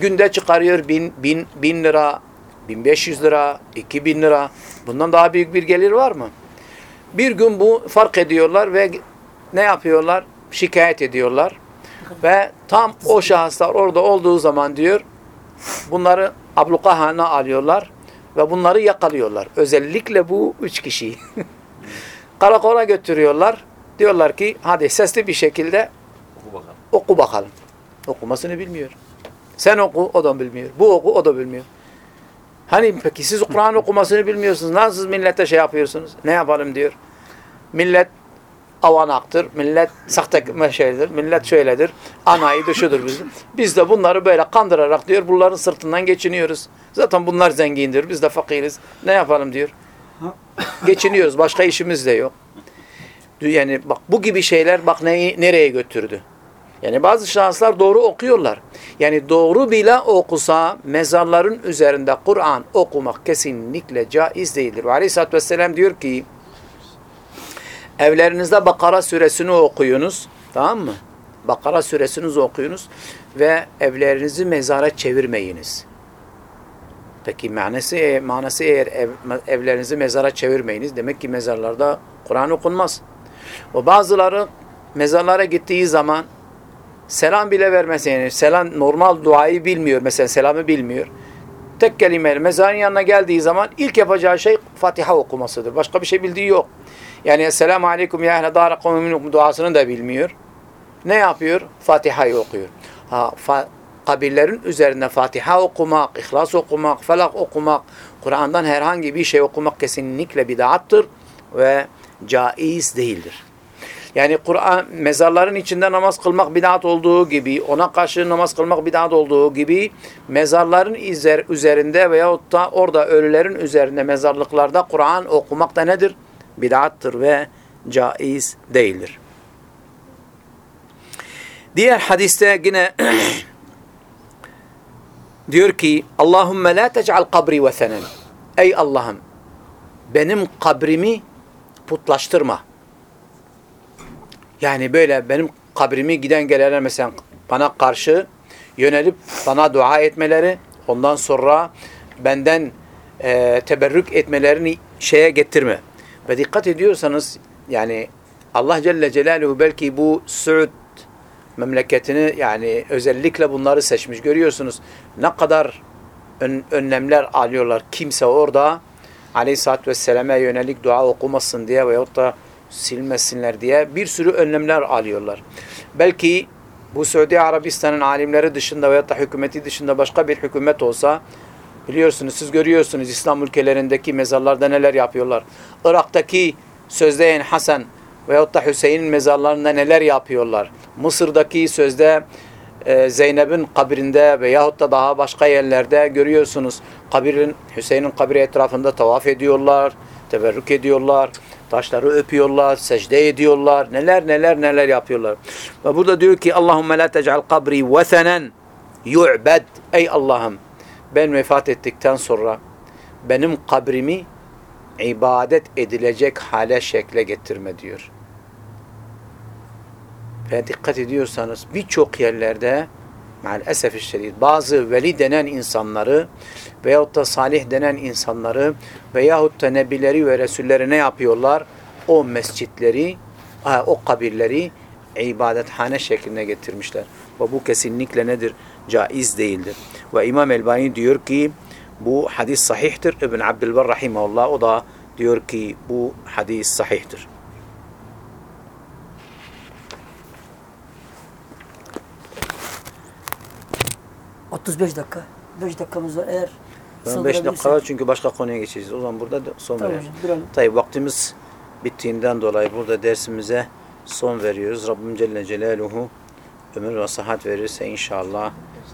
Günde çıkarıyor 1000 bin, bin lira 1500 lira 2000 lira. Bundan daha büyük bir gelir var mı? Bir gün bu fark ediyorlar ve ne yapıyorlar? Şikayet ediyorlar. Ve tam o şahıslar orada olduğu zaman diyor bunları abluka haline alıyorlar ve bunları yakalıyorlar. Özellikle bu üç kişiyi. [LAUGHS] Karakola götürüyorlar. Diyorlar ki hadi sesli bir şekilde Oku bakalım. oku bakalım. Okumasını bilmiyor. Sen oku, o da bilmiyor. Bu oku, o da bilmiyor. Hani peki siz Kur'an okumasını bilmiyorsunuz. Nasıl millete şey yapıyorsunuz? Ne yapalım diyor. Millet avanaktır. Millet sahte şeydir. Millet şöyledir. Anayı dışıdır bizim. Biz de bunları böyle kandırarak diyor bunların sırtından geçiniyoruz. Zaten bunlar zengindir. Biz de fakiriz. Ne yapalım diyor. Geçiniyoruz. Başka işimiz de yok. Yani bak bu gibi şeyler bak neyi, nereye götürdü. Yani bazı şahıslar doğru okuyorlar. Yani doğru bile okusa mezarların üzerinde Kur'an okumak kesinlikle caiz değildir. Ve Aleyhisselatü Vesselam diyor ki evlerinizde Bakara suresini okuyunuz. Tamam mı? Bakara suresini okuyunuz ve evlerinizi mezara çevirmeyiniz. Peki manası, manası eğer ev, evlerinizi mezara çevirmeyiniz demek ki mezarlarda Kur'an okunmaz. O bazıları mezarlara gittiği zaman selam bile vermez yani selam normal duayı bilmiyor mesela selamı bilmiyor. Tek kelimeyle mezarın yanına geldiği zaman ilk yapacağı şey Fatiha okumasıdır. Başka bir şey bildiği yok. Yani Esselamu Aleyküm ya ehle dâre kavmin duasını da bilmiyor. Ne yapıyor? Fatiha'yı okuyor. Ha, fa kabirlerin üzerinde Fatiha okumak, İhlas okumak, Felak okumak, Kur'an'dan herhangi bir şey okumak kesinlikle bid'attır ve caiz değildir. Yani Kur'an mezarların içinde namaz kılmak bid'at olduğu gibi, ona karşı namaz kılmak bid'at olduğu gibi mezarların üzerinde veyahut da orada ölülerin üzerinde mezarlıklarda Kur'an okumak da nedir? Bid'attır ve caiz değildir. Diğer hadiste yine [CLEARS THROAT] diyor ki Allahümme la tec'al kabri vesenen. Ey Allah'ım benim kabrimi putlaştırma. Yani böyle benim kabrimi giden gelenler mesela bana karşı yönelip bana dua etmeleri, ondan sonra benden e, teberrük etmelerini şeye getirme. Ve dikkat ediyorsanız yani Allah Celle Celaluhu belki bu Suud memleketini yani özellikle bunları seçmiş. Görüyorsunuz ne kadar ön, önlemler alıyorlar. Kimse orada Aleyhisselatü Vesselam'a yönelik dua okumasın diye veyahut da silmesinler diye bir sürü önlemler alıyorlar. Belki bu Suudi Arabistan'ın alimleri dışında veyahut da hükümeti dışında başka bir hükümet olsa biliyorsunuz siz görüyorsunuz İslam ülkelerindeki mezarlarda neler yapıyorlar. Irak'taki Sözdeyen Hasan Veyahut da Hüseyin'in mezarlarında neler yapıyorlar. Mısır'daki sözde e, Zeynep'in kabrinde veyahut da daha başka yerlerde görüyorsunuz. Kabirin, Hüseyin'in kabri etrafında tavaf ediyorlar, teberrük ediyorlar, taşları öpüyorlar, secde ediyorlar. Neler neler neler yapıyorlar. Ve burada diyor ki Allahümme la tec'al kabri vesenen yu'bed. Ey Allah'ım ben vefat ettikten sonra benim kabrimi ibadet edilecek hale şekle getirme diyor. Ve dikkat ediyorsanız birçok yerlerde maalesef bazı veli denen insanları veyahut da salih denen insanları veyahut da nebileri ve resulleri ne yapıyorlar? O mescitleri, o kabirleri ibadethane şekline getirmişler. Ve bu kesinlikle nedir? Caiz değildir. Ve İmam Elbani diyor ki bu hadis sahihtir. İbn Abdülber Rahimahullah o da diyor ki bu hadis sahihtir. ...35 dakika. 5 dakikamız var. Eğer Ben 5 dakika var çünkü başka konuya geçeceğiz. O zaman burada son Tamam, verelim. duralım. Tabii vaktimiz bittiğinden dolayı burada dersimize son veriyoruz. Rabbim Celle Celaluhu ömür ve sıhhat verirse inşallah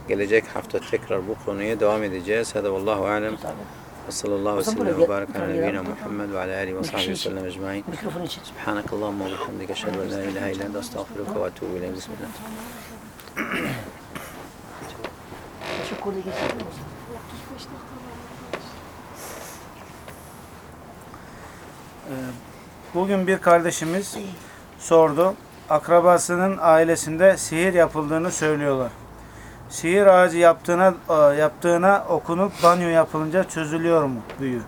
gelecek hafta tekrar bu konuya devam edeceğiz. Hadi vallahu alem. Ve sallallahu ve sellem ve barik ala nebiyyina Muhammed ve ala alihi ve sahbihi ve sellem ecmaîn. Mikrofon için. Subhanak Allahumma ve bihamdike eşhedü en la ilahe illa ente estağfiruke ve etûbü ileyk. Bismillah. Mi? Bugün bir kardeşimiz sordu. Akrabasının ailesinde sihir yapıldığını söylüyorlar. Sihir ağacı yaptığına e, yaptığına okunup banyo yapılınca çözülüyor mu büyü?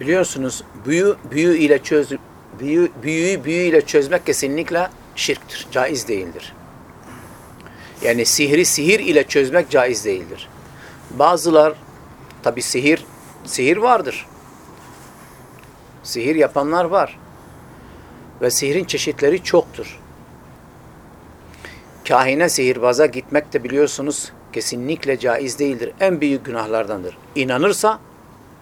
Biliyorsunuz büyü büyü ile çöz büyü büyüyü büyü ile çözmek kesinlikle şirktir. Caiz değildir. Yani sihri sihir ile çözmek caiz değildir. Bazılar tabi sihir sihir vardır. Sihir yapanlar var. Ve sihrin çeşitleri çoktur. Kahine sihirbaza gitmek de biliyorsunuz kesinlikle caiz değildir. En büyük günahlardandır. İnanırsa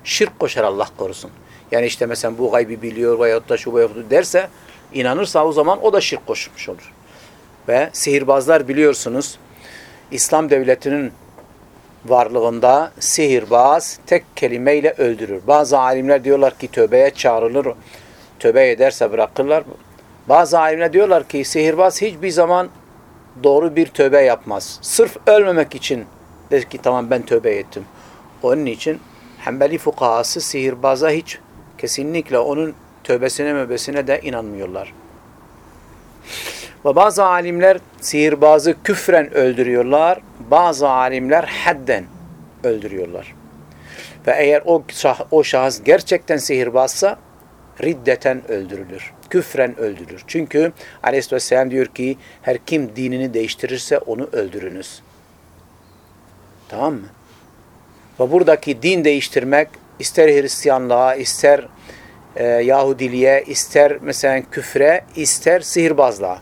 şirk koşar Allah korusun. Yani işte mesela bu gaybi biliyor veyahut da şu veyahut derse inanırsa o zaman o da şirk koşmuş olur. Ve sihirbazlar biliyorsunuz İslam devletinin varlığında sihirbaz tek kelimeyle öldürür. Bazı alimler diyorlar ki tövbeye çağrılır. Tövbe ederse bırakırlar. Bazı alimler diyorlar ki sihirbaz hiçbir zaman doğru bir tövbe yapmaz. Sırf ölmemek için der ki tamam ben tövbe ettim. Onun için Hanbeli fukahası sihirbaza hiç kesinlikle onun tövbesine möbesine de inanmıyorlar. Ve bazı alimler sihirbazı küfren öldürüyorlar. Bazı alimler hadden öldürüyorlar. Ve eğer o, şah, o şahıs gerçekten sihirbazsa riddeten öldürülür. Küfren öldürülür. Çünkü aleyhisselam diyor ki her kim dinini değiştirirse onu öldürünüz. Tamam mı? Ve buradaki din değiştirmek ister Hristiyanlığa, ister e, Yahudiliğe, ister mesela küfre, ister sihirbazlığa.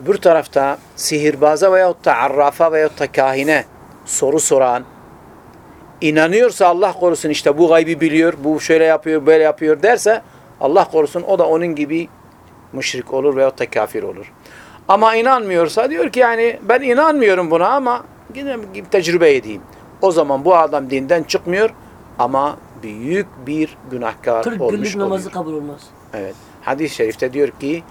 Bir tarafta sihirbaza veyahut da arrafa veyahut da kahine soru soran, inanıyorsa Allah korusun işte bu gaybi biliyor, bu şöyle yapıyor, böyle yapıyor derse Allah korusun o da onun gibi müşrik olur veyahut da kafir olur. Ama inanmıyorsa diyor ki yani ben inanmıyorum buna ama yine tecrübe edeyim. O zaman bu adam dinden çıkmıyor ama büyük bir günahkar 40 olmuş günlük oluyor. namazı kabul olmaz. Evet. Hadis-i şerifte diyor ki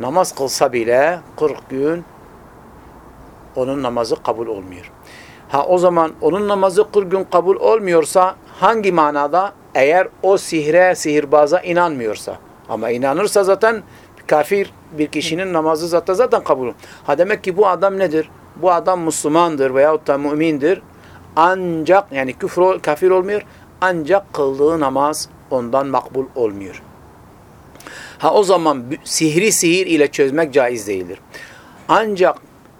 namaz kılsa bile 40 gün onun namazı kabul olmuyor. Ha o zaman onun namazı 40 gün kabul olmuyorsa hangi manada? Eğer o sihre, sihirbaza inanmıyorsa. Ama inanırsa zaten kafir bir kişinin namazı zaten zaten kabul. Ha demek ki bu adam nedir? Bu adam Müslümandır veyahut da mümindir. Ancak yani küfür, kafir olmuyor. Ancak kıldığı namaz ondan makbul olmuyor. Ha o zaman sihri sihir ile çözmek caiz değildir. Ancak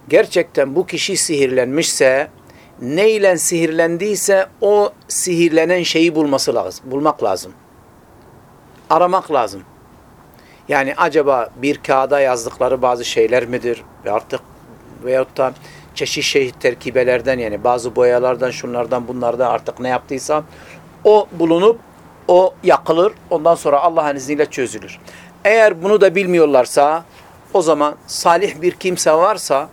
gerçekten bu kişi sihirlenmişse neyle sihirlendiyse o sihirlenen şeyi bulması lazım, bulmak lazım. Aramak lazım. Yani acaba bir kağıda yazdıkları bazı şeyler midir? Ve artık veyahut da çeşit şey terkibelerden yani bazı boyalardan şunlardan bunlardan artık ne yaptıysa o bulunup o yakılır. Ondan sonra Allah'ın izniyle çözülür. Eğer bunu da bilmiyorlarsa o zaman salih bir kimse varsa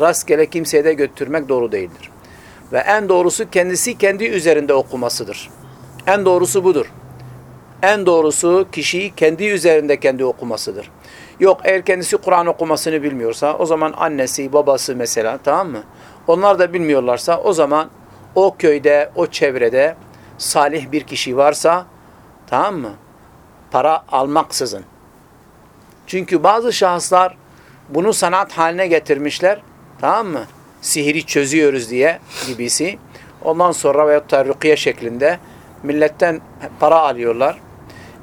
rastgele kimseye de götürmek doğru değildir. Ve en doğrusu kendisi kendi üzerinde okumasıdır. En doğrusu budur. En doğrusu kişiyi kendi üzerinde kendi okumasıdır. Yok eğer kendisi Kur'an okumasını bilmiyorsa o zaman annesi, babası mesela tamam mı? Onlar da bilmiyorlarsa o zaman o köyde, o çevrede salih bir kişi varsa tamam mı? Para almaksızın. Çünkü bazı şahıslar bunu sanat haline getirmişler. Tamam mı? Sihiri çözüyoruz diye gibisi. Ondan sonra veyahut da rükiye şeklinde milletten para alıyorlar.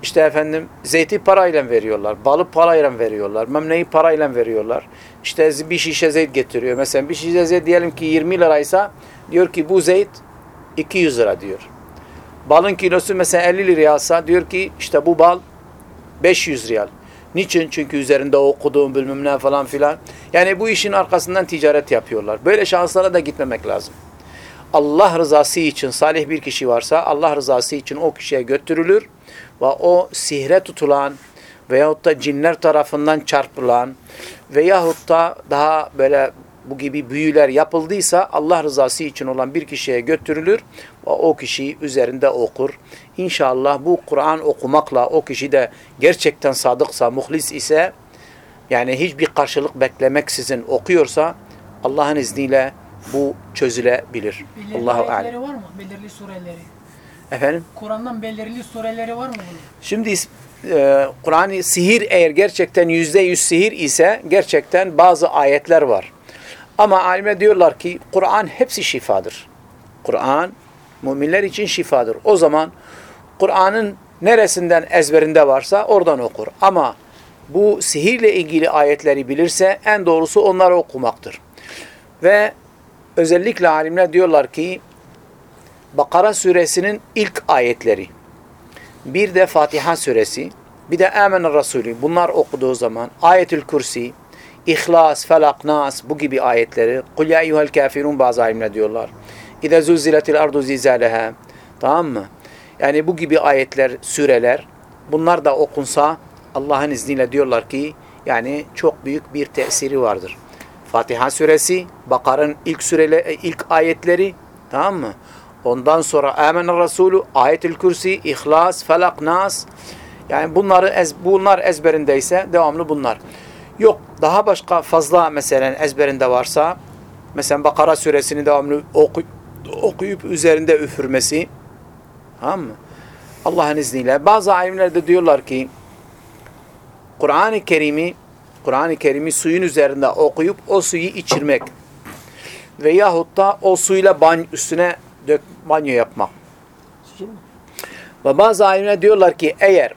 İşte efendim zeyti parayla veriyorlar. Balı parayla veriyorlar. Memneyi parayla veriyorlar. İşte bir şişe zeyt getiriyor. Mesela bir şişe zeyt diyelim ki 20 liraysa diyor ki bu zeyt 200 lira diyor. Balın kilosu mesela 50 liraysa diyor ki işte bu bal 500 riyal. Niçin? Çünkü üzerinde okuduğum bilmem ne falan filan. Yani bu işin arkasından ticaret yapıyorlar. Böyle şanslara da gitmemek lazım. Allah rızası için salih bir kişi varsa Allah rızası için o kişiye götürülür ve o sihre tutulan veyahut da cinler tarafından çarpılan veyahut da daha böyle bu gibi büyüler yapıldıysa Allah rızası için olan bir kişiye götürülür ve o kişi üzerinde okur. İnşallah bu Kur'an okumakla o kişi de gerçekten sadıksa, muhlis ise yani hiçbir karşılık beklemeksizin okuyorsa Allah'ın izniyle bu çözülebilir. Belirli Allahu alem. var mı? Belirli sureleri. Efendim? Kur'an'dan belirli sureleri var mı bunun? Şimdi e, Kur'an sihir eğer gerçekten yüzde yüz sihir ise gerçekten bazı ayetler var. Ama alimler diyorlar ki Kur'an hepsi şifadır. Kur'an müminler için şifadır. O zaman Kur'an'ın neresinden ezberinde varsa oradan okur. Ama bu sihirle ilgili ayetleri bilirse en doğrusu onları okumaktır. Ve özellikle alimler diyorlar ki Bakara suresinin ilk ayetleri bir de Fatiha suresi, bir de Âmen Resulü. Bunlar okuduğu zaman Ayetül Kürsi, İhlas, Felak, Nas bu gibi ayetleri, Kul ya eyyuhel kafirun bazı alimler diyorlar. İde zulziletil ardu zilzaleha. Tamam mı? Yani bu gibi ayetler, süreler bunlar da okunsa Allah'ın izniyle diyorlar ki yani çok büyük bir tesiri vardır. Fatiha suresi, Bakar'ın ilk sürele, ilk ayetleri tamam mı? Ondan sonra Âmen Resulü, Ayetül Kürsi, İhlas, Felak, Nas. Yani bunları ez, bunlar ezberindeyse devamlı bunlar. Yok daha başka fazla mesela ezberinde varsa mesela Bakara suresini devamlı oku, okuyup üzerinde üfürmesi tamam mı? Allah'ın izniyle. Bazı alimler de diyorlar ki Kur'an-ı Kerim'i Kur'an-ı Kerim'i suyun üzerinde okuyup o suyu içirmek veyahut da o suyla banyo, üstüne dök, banyo yapmak. Ve bazı alimler diyorlar ki eğer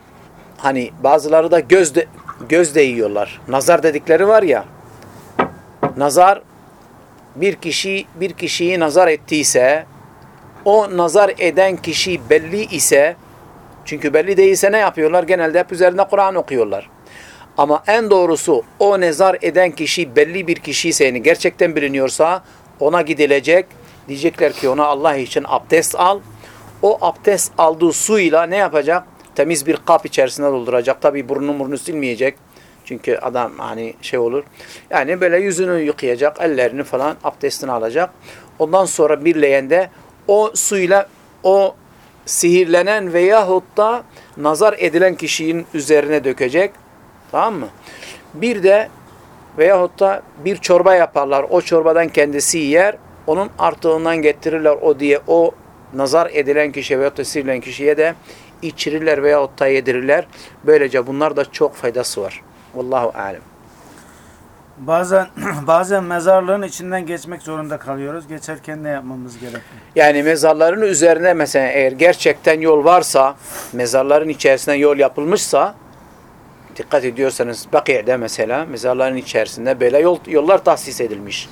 hani bazıları da göz, de, göz değiyorlar. Nazar dedikleri var ya nazar bir kişi bir kişiyi nazar ettiyse o nazar eden kişi belli ise çünkü belli değilse ne yapıyorlar? Genelde hep üzerinde Kur'an okuyorlar. Ama en doğrusu o nezar eden kişi belli bir kişi ise yani gerçekten biliniyorsa ona gidilecek. Diyecekler ki ona Allah için abdest al. O abdest aldığı suyla ne yapacak? Temiz bir kap içerisine dolduracak. Tabi burnunu burnunu silmeyecek. Çünkü adam hani şey olur. Yani böyle yüzünü yıkayacak, ellerini falan abdestini alacak. Ondan sonra bir leğende o suyla o sihirlenen veyahut da nazar edilen kişinin üzerine dökecek. Tamam mı? Bir de veyahut da bir çorba yaparlar. O çorbadan kendisi yer. Onun artığından getirirler o diye o nazar edilen kişiye veyahut da sihirlenen kişiye de içirirler veyahut da yedirirler. Böylece bunlar da çok faydası var. Vallahu alem. Bazen [CLEARS THROAT] bazen mezarlığın içinden geçmek zorunda kalıyoruz. Geçerken ne yapmamız gerekiyor? Yani mezarların üzerine mesela eğer gerçekten yol varsa, mezarların içerisinde yol yapılmışsa, dikkat ediyorsanız Baki'de mesela mezarların içerisinde böyle yol, yollar tahsis edilmiş.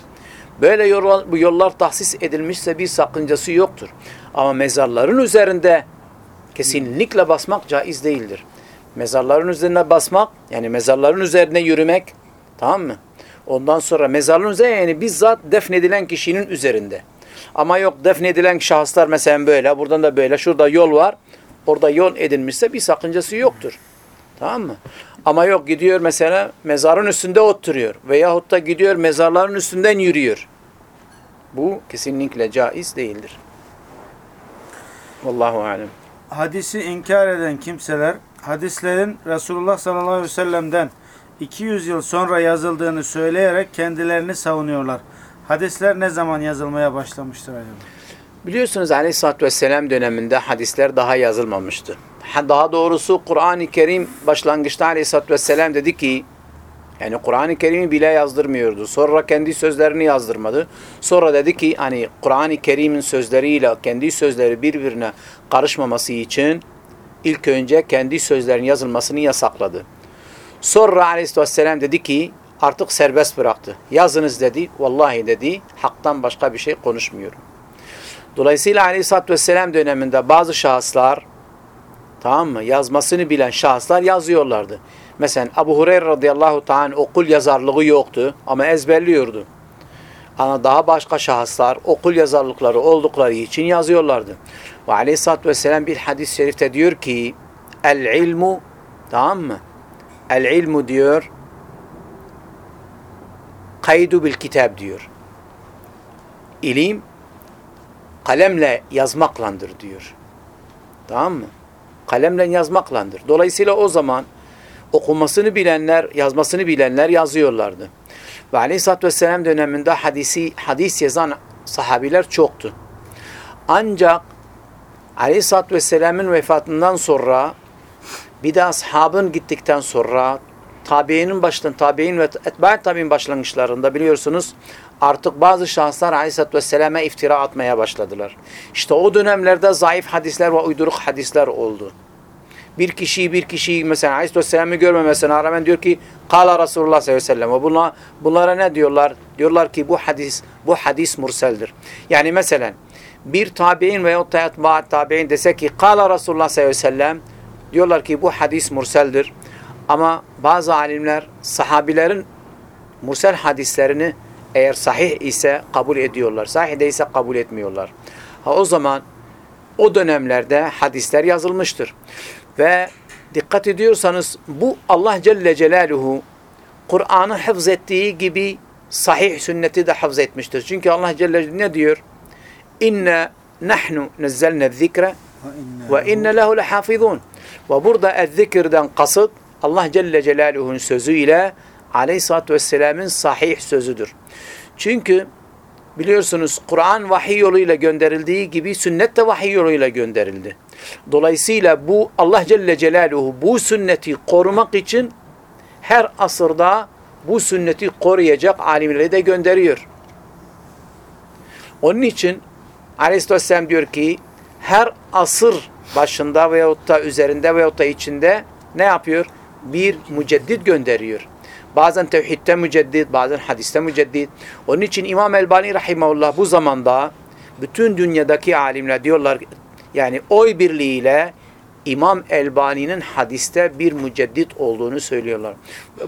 Böyle yol, bu yollar tahsis edilmişse bir sakıncası yoktur. Ama mezarların üzerinde kesinlikle basmak caiz değildir. Mezarların üzerine basmak, yani mezarların üzerine yürümek, tamam mı? Ondan sonra mezarlığın üzerine yani bizzat defnedilen kişinin üzerinde. Ama yok defnedilen şahıslar mesela böyle, buradan da böyle, şurada yol var. Orada yol edilmişse bir sakıncası yoktur. Tamam mı? Ama yok gidiyor mesela mezarın üstünde oturuyor. Veyahut da gidiyor mezarların üstünden yürüyor. Bu kesinlikle caiz değildir. Vallahu alem. Hadisi inkar eden kimseler hadislerin Resulullah sallallahu aleyhi ve sellem'den 200 yıl sonra yazıldığını söyleyerek kendilerini savunuyorlar. Hadisler ne zaman yazılmaya başlamıştır acaba? Biliyorsunuz Aleyhisselatü Vesselam döneminde hadisler daha yazılmamıştı. Ha- Daha doğrusu Kur'an-ı Kerim başlangıçta Aleyhisselatü Vesselam dedi ki yani Kur'an-ı Kerim'i bile yazdırmıyordu. Sonra kendi sözlerini yazdırmadı. Sonra dedi ki hani Kur'an-ı Kerim'in sözleriyle kendi sözleri birbirine karışmaması için ilk önce kendi sözlerin yazılmasını yasakladı. Sonra Aleyhisselatü Vesselam dedi ki artık serbest bıraktı. Yazınız dedi. Vallahi dedi haktan başka bir şey konuşmuyorum. Dolayısıyla Aleyhisselatü Vesselam döneminde bazı şahıslar tamam mı yazmasını bilen şahıslar yazıyorlardı. Mesela Abu Hureyre radıyallahu ta'ala okul yazarlığı yoktu ama ezberliyordu. Ama daha başka şahıslar okul yazarlıkları oldukları için yazıyorlardı. Ve Aleyhisselatü Vesselam bir hadis-i şerifte diyor ki el ilmu tamam mı? El ilmu diyor kaydu bil kitab diyor. İlim kalemle yazmaklandır diyor. Tamam mı? Kalemle yazmaklandır. Dolayısıyla o zaman okumasını bilenler, yazmasını bilenler yazıyorlardı. Ve Aleyhisselatü Vesselam döneminde hadisi, hadis yazan sahabiler çoktu. Ancak Aleyhisselatü Vesselam'ın vefatından sonra bir de ashabın gittikten sonra tabiinin baştan tabiin ve etbaat tabiin başlangıçlarında biliyorsunuz artık bazı şahıslar Aleyhisselatü Vesselam'a iftira atmaya başladılar. İşte o dönemlerde zayıf hadisler ve uyduruk hadisler oldu. Bir kişiyi bir kişiyi mesela Aleyhisselatü Vesselam'ı görmemesine rağmen diyor ki Kala Resulullah sallallahu aleyhi ve sellem. Bunlara ne diyorlar? Diyorlar ki bu hadis bu hadis murseldir. Yani mesela bir tabi'in veyahut da tabi'in dese ki Kala Resulullah sallallahu aleyhi ve sellem diyorlar ki bu hadis murseldir. Ama bazı alimler sahabilerin mursel hadislerini eğer sahih ise kabul ediyorlar. Sahih değilse kabul etmiyorlar. Ha o zaman o dönemlerde hadisler yazılmıştır. Ve dikkat ediyorsanız bu Allah Celle Celaluhu Kur'an'ı hafız ettiği gibi sahih sünneti de hafız etmiştir. Çünkü Allah Celle ne diyor? İnne nahnu nezzelne zikre ve inne lehu lehafizun. Ve burada ezzikirden kasıt Allah Celle Celaluhu'nun sözüyle Aleyhisselatü Vesselam'ın sahih sözüdür. Çünkü biliyorsunuz Kur'an vahiy yoluyla gönderildiği gibi sünnet de vahiy yoluyla gönderildi. Dolayısıyla bu Allah Celle Celaluhu bu sünneti korumak için her asırda bu sünneti koruyacak alimleri de gönderiyor. Onun için Aleyhisselam diyor ki her asır başında veyahut da üzerinde veyahut da içinde ne yapıyor? Bir müceddit gönderiyor. Bazen tevhidde müceddit, bazen hadiste müceddit. Onun için İmam Elbani Rahimahullah bu zamanda bütün dünyadaki alimler diyorlar yani oy birliğiyle İmam Elbani'nin hadiste bir müceddit olduğunu söylüyorlar.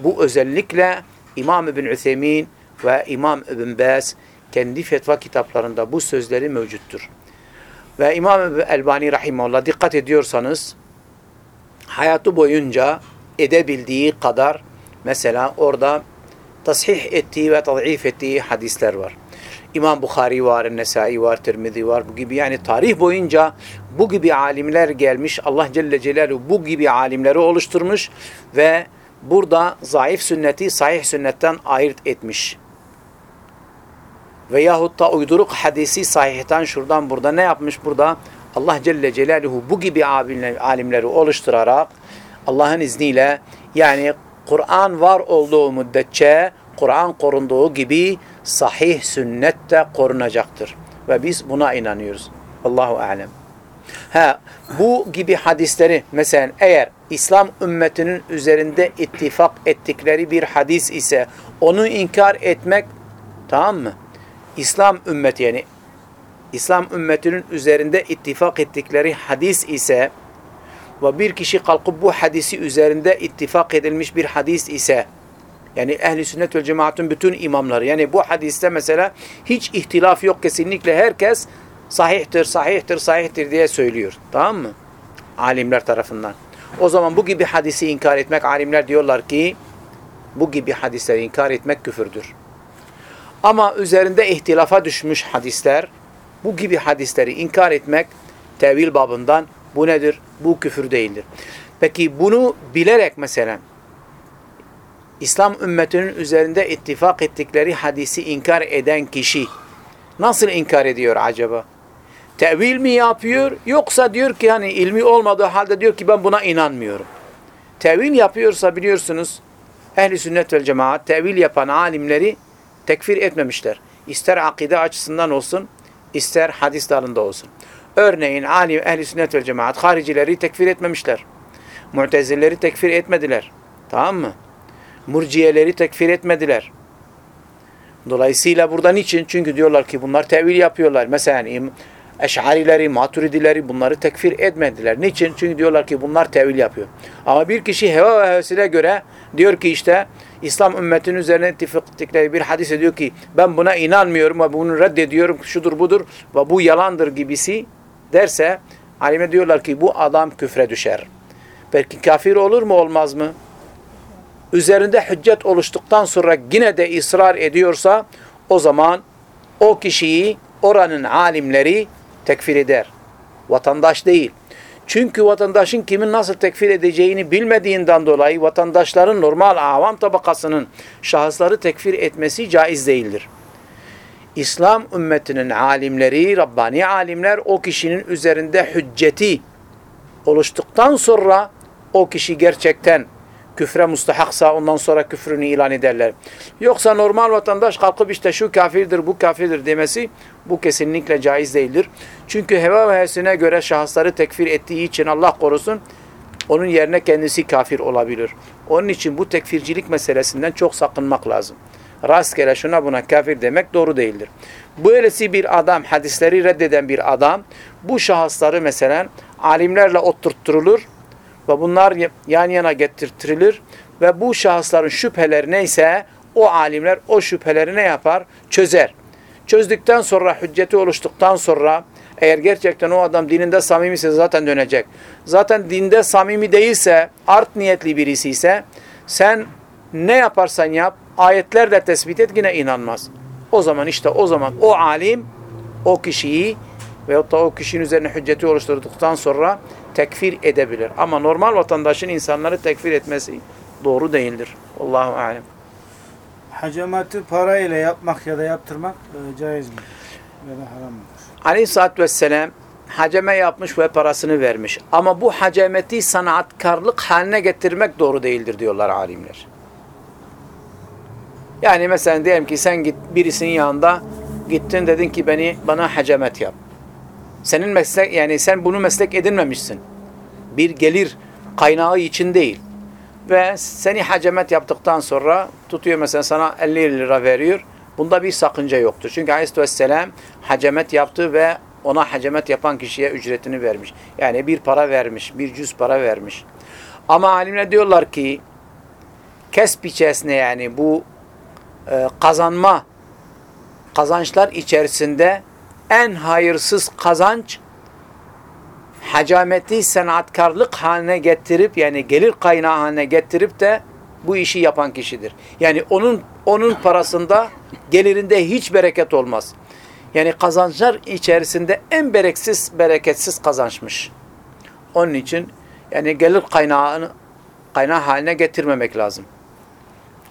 Bu özellikle İmam İbn Üthemin ve İmam İbn Baz kendi fetva kitaplarında bu sözleri mevcuttur. Ve İmam Elbani Rahimahullah dikkat ediyorsanız hayatı boyunca edebildiği kadar mesela orada tasih ettiği ve tadif ettiği hadisler var. İmam Bukhari var, Nesai var, Tirmizi var bu gibi yani tarih boyunca bu gibi alimler gelmiş. Allah Celle Celaluhu bu gibi alimleri oluşturmuş ve burada zayıf sünneti sahih sünnetten ayırt etmiş. Veyahut da uyduruk hadisi sahihten şuradan burada ne yapmış burada? Allah Celle Celaluhu bu gibi alimleri oluşturarak Allah'ın izniyle yani Kur'an var olduğu müddetçe Kur'an korunduğu gibi sahih sünnet de korunacaktır. Ve biz buna inanıyoruz. Allahu alem. Ha, bu gibi hadisleri mesela eğer İslam ümmetinin üzerinde ittifak ettikleri bir hadis ise onu inkar etmek tamam mı? İslam ümmeti yani İslam ümmetinin üzerinde ittifak ettikleri hadis ise ve bir kişi kalkıp bu hadisi üzerinde ittifak edilmiş bir hadis ise yani ehli sünnet ve cemaatın bütün imamları yani bu hadiste mesela hiç ihtilaf yok kesinlikle herkes sahihtir, sahihtir, sahihtir diye söylüyor. Tamam mı? Alimler tarafından. O zaman bu gibi hadisi inkar etmek alimler diyorlar ki bu gibi hadisleri inkar etmek küfürdür. Ama üzerinde ihtilafa düşmüş hadisler bu gibi hadisleri inkar etmek tevil babından bu nedir? Bu küfür değildir. Peki bunu bilerek mesela İslam ümmetinin üzerinde ittifak ettikleri hadisi inkar eden kişi nasıl inkar ediyor acaba? Tevil mi yapıyor yoksa diyor ki hani ilmi olmadığı halde diyor ki ben buna inanmıyorum. Tevil yapıyorsa biliyorsunuz ehli sünnet vel cemaat tevil yapan alimleri tekfir etmemişler. İster akide açısından olsun ister hadis dalında olsun. Örneğin alim ehli sünnet vel cemaat haricileri tekfir etmemişler. Mu'tezileri tekfir etmediler. Tamam mı? Murciyeleri tekfir etmediler. Dolayısıyla burada niçin? Çünkü diyorlar ki bunlar tevil yapıyorlar. Mesela Eş'arileri, maturidileri bunları tekfir etmediler. Niçin? Çünkü diyorlar ki bunlar tevil yapıyor. Ama bir kişi heva ve hevesine göre diyor ki işte İslam ümmetinin üzerine ittifak ettikleri bir hadis diyor ki ben buna inanmıyorum ve bunu reddediyorum, şudur budur ve bu yalandır gibisi derse alime diyorlar ki bu adam küfre düşer. Peki kafir olur mu olmaz mı? Üzerinde hüccet oluştuktan sonra yine de ısrar ediyorsa o zaman o kişiyi oranın alimleri tekfir eder. Vatandaş değil. Çünkü vatandaşın kimin nasıl tekfir edeceğini bilmediğinden dolayı vatandaşların normal avam tabakasının şahısları tekfir etmesi caiz değildir. İslam ümmetinin alimleri, Rabbani alimler o kişinin üzerinde hücceti oluştuktan sonra o kişi gerçekten küfre mustahaksa ondan sonra küfrünü ilan ederler. Yoksa normal vatandaş kalkıp işte şu kafirdir, bu kafirdir demesi bu kesinlikle caiz değildir. Çünkü heva ve hevesine göre şahısları tekfir ettiği için Allah korusun onun yerine kendisi kafir olabilir. Onun için bu tekfircilik meselesinden çok sakınmak lazım. Rastgele şuna buna kafir demek doğru değildir. Böylesi bir adam, hadisleri reddeden bir adam, bu şahısları mesela alimlerle oturtturulur ve bunlar yan yana getirtilir ve bu şahısların şüpheleri neyse o alimler o şüpheleri ne yapar? Çözer. Çözdükten sonra, hücceti oluştuktan sonra eğer gerçekten o adam dininde samimiyse zaten dönecek. Zaten dinde samimi değilse, art niyetli birisi ise sen ne yaparsan yap, ayetlerle tespit et yine inanmaz. O zaman işte o zaman o alim o kişiyi veyahut da o kişinin üzerine hücceti oluşturduktan sonra tekfir edebilir. Ama normal vatandaşın insanları tekfir etmesi doğru değildir. Allahu alem. Hacamatı para ile yapmak ya da yaptırmak e, caiz mi? Ya da haram mıdır? Aleyhisselatü Vesselam haceme yapmış ve parasını vermiş. Ama bu hacemeti sanatkarlık haline getirmek doğru değildir diyorlar alimler. Yani mesela diyelim ki sen git birisinin yanında gittin dedin ki beni bana hacemet yap. Senin meslek yani sen bunu meslek edinmemişsin. Bir gelir kaynağı için değil. Ve seni hacemet yaptıktan sonra tutuyor mesela sana 50 lira veriyor. Bunda bir sakınca yoktur. Çünkü Aleyhisselam hacemet yaptı ve ona hacemet yapan kişiye ücretini vermiş. Yani bir para vermiş, bir cüz para vermiş. Ama alimler diyorlar ki kesp içerisinde yani bu e, kazanma kazançlar içerisinde en hayırsız kazanç hacameti sanatkarlık haline getirip yani gelir kaynağı haline getirip de bu işi yapan kişidir. Yani onun onun parasında gelirinde hiç bereket olmaz. Yani kazançlar içerisinde en bereksiz, bereketsiz kazançmış. Onun için yani gelir kaynağını kaynağı haline getirmemek lazım.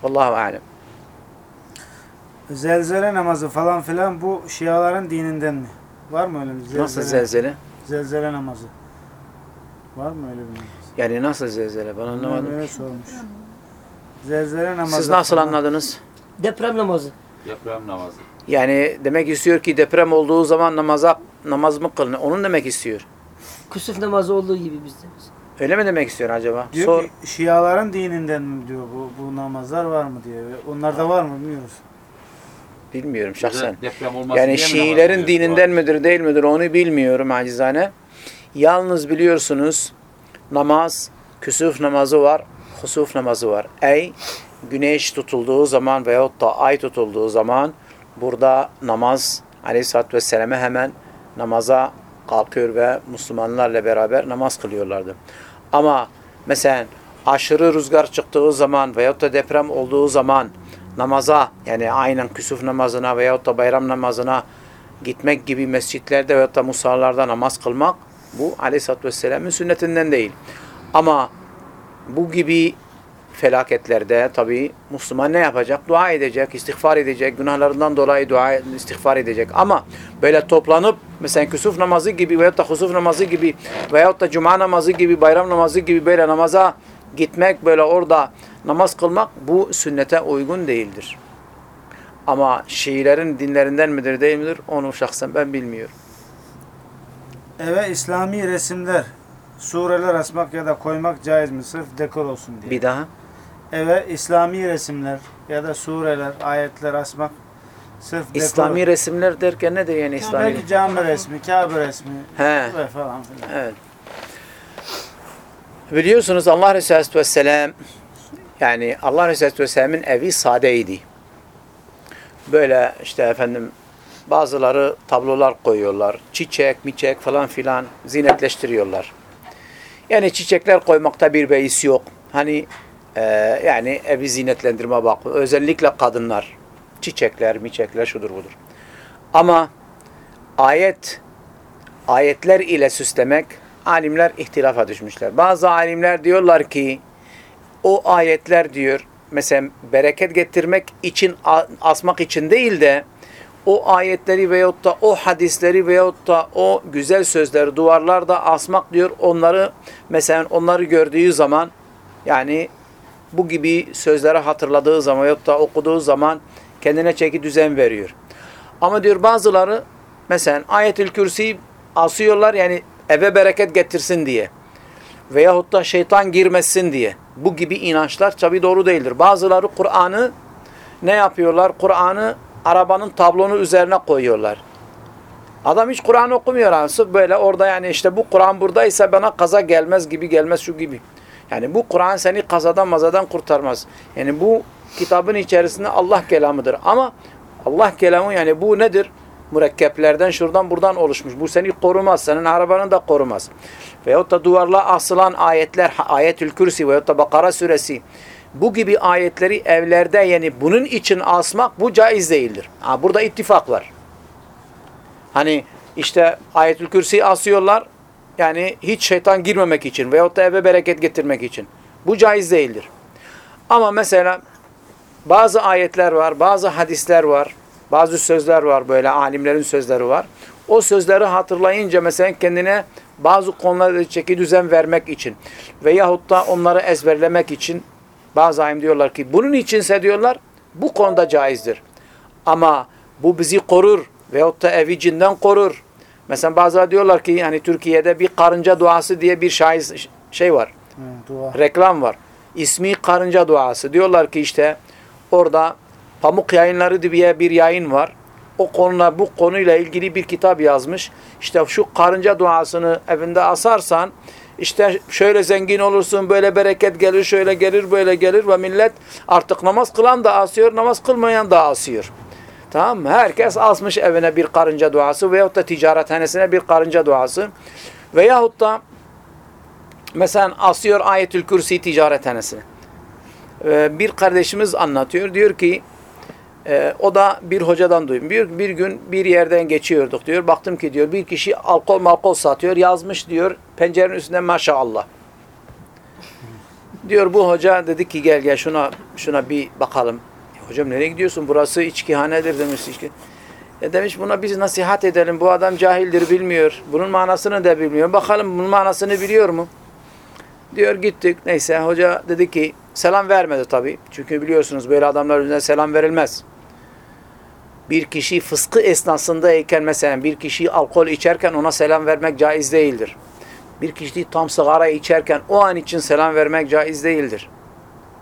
Allahu alem. Zelzele namazı falan filan bu Şiaların dininden mi? Var mı öyle bir zelzele? Nasıl zelzele? Zelzele namazı. Var mı öyle bir namaz? Yani nasıl zelzele? Ben anlamadım. Öyle sormuş. Zelzele namazı. Siz nasıl falan. anladınız? Deprem namazı. Deprem namazı. Yani demek istiyor ki deprem olduğu zaman namaza namaz mı kılın? Onun demek istiyor. Kusuf namazı olduğu gibi bizde. Öyle mi demek istiyor acaba? Diyor Sor. ki Şiaların dininden mi diyor bu, bu namazlar var mı diye. Onlarda var mı bilmiyoruz. Bilmiyorum şahsen. Yani Şiilerin dininden midir değil midir onu bilmiyorum acizane. Yalnız biliyorsunuz namaz, küsuf namazı var, husuf namazı var. Ey güneş tutulduğu zaman veyahut da ay tutulduğu zaman burada namaz aleyhissalatü vesselam'e hemen namaza kalkıyor ve Müslümanlarla beraber namaz kılıyorlardı. Ama mesela aşırı rüzgar çıktığı zaman veyahut da deprem olduğu zaman namaza yani aynen küsuf namazına veyahut da bayram namazına gitmek gibi mescitlerde veyahut da musallalarda namaz kılmak bu aleyhissalatü vesselamın sünnetinden değil. Ama bu gibi felaketlerde tabi Müslüman ne yapacak? Dua edecek, istiğfar edecek, günahlarından dolayı dua istiğfar edecek. Ama böyle toplanıp mesela küsuf namazı gibi veyahut da husuf namazı gibi veyahut da cuma namazı gibi, bayram namazı gibi böyle namaza gitmek, böyle orada namaz kılmak bu sünnete uygun değildir. Ama Şiilerin dinlerinden midir değil midir onu şahsen ben bilmiyorum. Eve İslami resimler, sureler asmak ya da koymak caiz mi? Sırf dekor olsun diye. Bir daha. Eve İslami resimler ya da sureler, ayetler asmak sırf dekor. İslami resimler derken nedir yani Ya İslami? belki cami resmi, Kabe resmi He. falan filan. Evet. Biliyorsunuz Allah Resulü Aleyhisselatü Vesselam yani Allah Aleyhisselatü Vesselam'ın evi sadeydi. Böyle işte efendim bazıları tablolar koyuyorlar. Çiçek, miçek falan filan zinetleştiriyorlar. Yani çiçekler koymakta bir beis yok. Hani e, yani evi zinetlendirme bakımı. Özellikle kadınlar. Çiçekler, miçekler şudur budur. Ama ayet ayetler ile süslemek alimler ihtilafa düşmüşler. Bazı alimler diyorlar ki o ayetler diyor mesela bereket getirmek için asmak için değil de o ayetleri veyahut da o hadisleri veyahut da o güzel sözleri duvarlarda asmak diyor onları mesela onları gördüğü zaman yani bu gibi sözleri hatırladığı zaman veyahut da okuduğu zaman kendine çeki düzen veriyor. Ama diyor bazıları mesela ayetül kürsi asıyorlar yani eve bereket getirsin diye. Veyahut da şeytan girmesin diye. Bu gibi inançlar tabi doğru değildir. Bazıları Kur'an'ı ne yapıyorlar? Kur'an'ı arabanın tablonu üzerine koyuyorlar. Adam hiç Kur'an okumuyor aslında böyle orada yani işte bu Kur'an buradaysa bana kaza gelmez gibi gelmez şu gibi. Yani bu Kur'an seni kazadan mazadan kurtarmaz. Yani bu kitabın içerisinde Allah kelamıdır. Ama Allah kelamı yani bu nedir? Mürekkeplerden şuradan buradan oluşmuş. Bu seni korumaz. Senin arabanı da korumaz. Veyahut da duvarla asılan ayetler, ayetül kürsi veyahut da Bakara suresi bu gibi ayetleri evlerde yani bunun için asmak bu caiz değildir. Ha, burada ittifak var. Hani işte ayetül kürsi asıyorlar yani hiç şeytan girmemek için veyahut da eve bereket getirmek için. Bu caiz değildir. Ama mesela bazı ayetler var, bazı hadisler var. Bazı sözler var böyle alimlerin sözleri var. O sözleri hatırlayınca mesela kendine bazı konularda çeki düzen vermek için veyahut da onları ezberlemek için bazı alim diyorlar ki bunun içinse diyorlar bu konuda caizdir. Ama bu bizi korur veyahut da evi cinden korur. Mesela bazıları diyorlar ki hani Türkiye'de bir karınca duası diye bir şaiz şey var. Hı, dua. Reklam var. İsmi karınca duası. Diyorlar ki işte orada Pamuk Yayınları diye bir yayın var. O konuda bu konuyla ilgili bir kitap yazmış. İşte şu karınca duasını evinde asarsan işte şöyle zengin olursun, böyle bereket gelir, şöyle gelir, böyle gelir ve millet artık namaz kılan da asıyor, namaz kılmayan da asıyor. Tamam mı? Herkes asmış evine bir karınca duası veyahut da ticarethanesine bir karınca duası veyahut da mesela asıyor ayetül kürsi ticarethanesine. Ee, bir kardeşimiz anlatıyor. Diyor ki ee, o da bir hocadan duydum. Bir, bir gün bir yerden geçiyorduk diyor. Baktım ki diyor bir kişi alkol malkol satıyor. Yazmış diyor pencerenin üstünde maşallah. Diyor bu hoca dedi ki gel gel şuna şuna bir bakalım. Hocam nereye gidiyorsun? Burası içkihanedir demiş. İçki. E demiş buna biz nasihat edelim. Bu adam cahildir bilmiyor. Bunun manasını da bilmiyor. Bakalım bunun manasını biliyor mu? Diyor gittik. Neyse hoca dedi ki selam vermedi tabii. Çünkü biliyorsunuz böyle adamlar yüzünden selam verilmez bir kişi fıskı esnasındayken mesela bir kişi alkol içerken ona selam vermek caiz değildir. Bir kişi tam sigara içerken o an için selam vermek caiz değildir.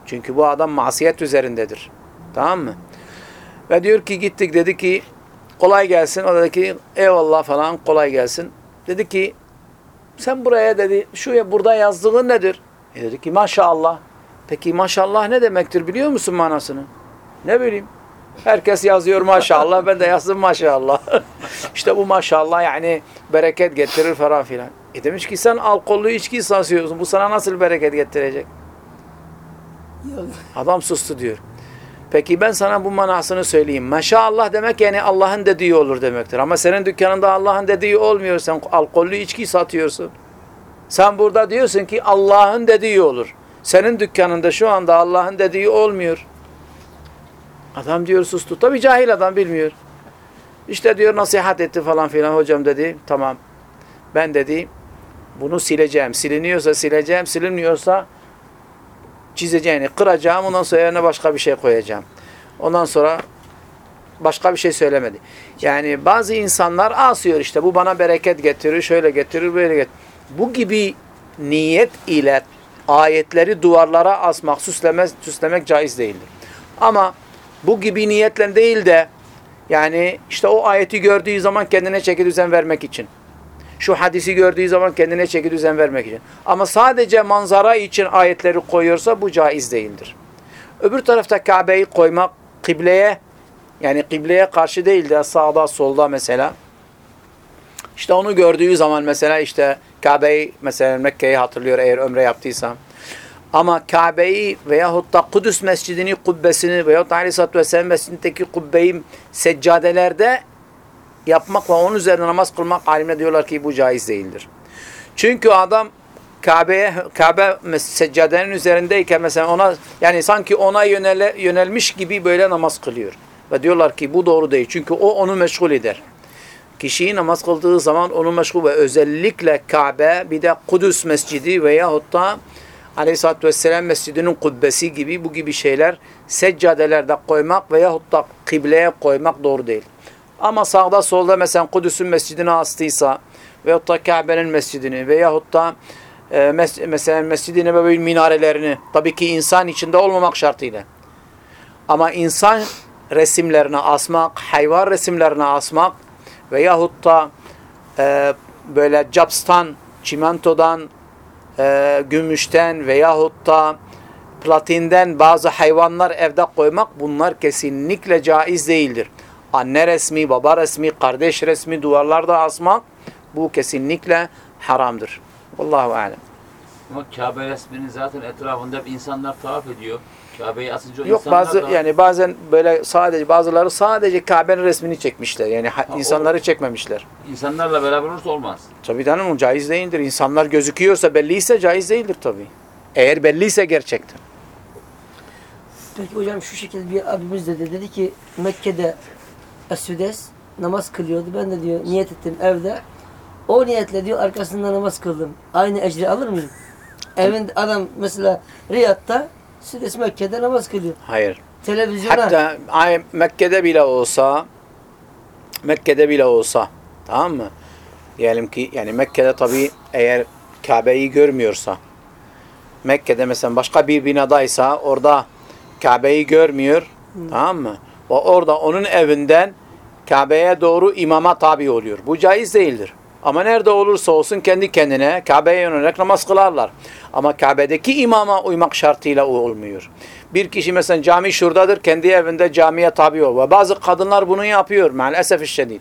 Çünkü bu adam masiyet üzerindedir. Tamam mı? Ve diyor ki gittik dedi ki kolay gelsin. O dedi ki eyvallah falan kolay gelsin. Dedi ki sen buraya dedi şu burada yazdığın nedir? E dedi ki maşallah. Peki maşallah ne demektir biliyor musun manasını? Ne bileyim. Herkes yazıyor maşallah. Ben de yazdım maşallah. [LAUGHS] işte bu maşallah yani bereket getirir falan filan. E demiş ki sen alkollü içki satıyorsun. Bu sana nasıl bereket getirecek? Adam sustu diyor. Peki ben sana bu manasını söyleyeyim. Maşallah demek yani Allah'ın dediği olur demektir. Ama senin dükkanında Allah'ın dediği olmuyor. Sen alkollü içki satıyorsun. Sen burada diyorsun ki Allah'ın dediği olur. Senin dükkanında şu anda Allah'ın dediği olmuyor. Adam diyor sustu. Tabii cahil adam bilmiyor. İşte diyor nasihat etti falan filan hocam dedi. Tamam. Ben dedi bunu sileceğim. Siliniyorsa sileceğim. Silinmiyorsa çizeceğini kıracağım. Ondan sonra yerine başka bir şey koyacağım. Ondan sonra başka bir şey söylemedi. Yani bazı insanlar asıyor işte. Bu bana bereket getirir, şöyle getirir, böyle getirir. Bu gibi niyet ile ayetleri duvarlara asmak, süslemek, süslemek caiz değildir. Ama bu gibi niyetle değil de yani işte o ayeti gördüğü zaman kendine çeki düzen vermek için. Şu hadisi gördüğü zaman kendine çeki düzen vermek için. Ama sadece manzara için ayetleri koyuyorsa bu caiz değildir. Öbür tarafta Kabe'yi koymak kıbleye yani kıbleye karşı değil de sağda solda mesela. İşte onu gördüğü zaman mesela işte Kabe'yi mesela Mekke'yi hatırlıyor eğer ömre yaptıysam. Ama Kabe'yi veyahut da Kudüs mescidini, kubbesini veyahut da Aleyhisselatü Vesselam mescidindeki kubbeyi seccadelerde yapmak ve onun üzerine namaz kılmak alimler diyorlar ki bu caiz değildir. Çünkü adam Kabe'ye Kabe seccadenin üzerindeyken mesela ona yani sanki ona yönele, yönelmiş gibi böyle namaz kılıyor. Ve diyorlar ki bu doğru değil. Çünkü o onu meşgul eder. Kişiyi namaz kıldığı zaman onu meşgul ve özellikle Kabe bir de Kudüs mescidi veyahut da Aleyhisselatü Vesselam Mescidinin kubbesi gibi bu gibi şeyler seccadelerde koymak veyahut da kıbleye koymak doğru değil. Ama sağda solda mesela Kudüs'ün mescidini astıysa veyahut da Kabe'nin mescidini veyahut da e, mes mesela Mescid-i Nebevi'nin minarelerini tabii ki insan içinde olmamak şartıyla. Ama insan resimlerine asmak, hayvan resimlerine asmak veyahut da e, böyle capstan, çimentodan, e, gümüşten veyahut da platinden bazı hayvanlar evde koymak bunlar kesinlikle caiz değildir. Anne resmi, baba resmi, kardeş resmi duvarlarda asmak bu kesinlikle haramdır. Allahu alem. Ama Kabe resminin zaten etrafında hep insanlar tavaf ediyor. Kabe'yi asınca Yok insanlar bazı da- yani bazen böyle sadece bazıları sadece Kabe'nin resmini çekmişler. Yani ha- o- insanları çekmemişler. insanlarla beraber olursa olmaz. Tabii canım o caiz değildir. İnsanlar gözüküyorsa belliyse caiz değildir tabii. Eğer belliyse gerçekten. Peki hocam şu şekilde bir abimiz de dedi ki Mekke'de Esüdes namaz kılıyordu. Ben de diyor niyet ettim evde. O niyetle diyor arkasında namaz kıldım. Aynı ecri alır mıyım? Evin adam mesela Riyad'da Südes Mekke'de namaz kılıyor. Hayır. Televizyona Hatta ay- Mekke'de bile olsa Mekke'de bile olsa tamam mı? Diyelim ki yani Mekke'de tabii eğer Kabe'yi görmüyorsa Mekke'de mesela başka bir binadaysa orada Kabe'yi görmüyor tamam mı? Ve orada onun evinden Kabe'ye doğru imama tabi oluyor. Bu caiz değildir. Ama nerede olursa olsun kendi kendine Kabe'ye yönelerek namaz kılarlar. Ama Kabe'deki imama uymak şartıyla o olmuyor. Bir kişi mesela cami şuradadır, kendi evinde camiye tabi ol. Ve bazı kadınlar bunu yapıyor maalesef şiddet.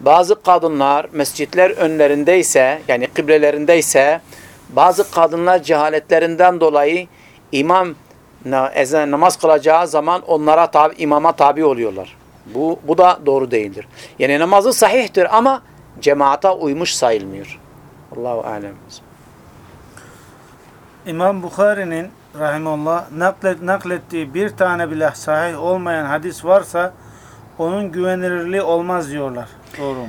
Bazı kadınlar mescitler önlerindeyse yani kıblelerindeyse bazı kadınlar cehaletlerinden dolayı imam ezan namaz kılacağı zaman onlara tabi, imama tabi oluyorlar. Bu, bu da doğru değildir. Yani namazı sahihtir ama cemaata uymuş sayılmıyor. Allahu alem. İmam Bukhari'nin rahimullah naklet, naklettiği bir tane bile sahih olmayan hadis varsa onun güvenilirliği olmaz diyorlar. Doğru mu?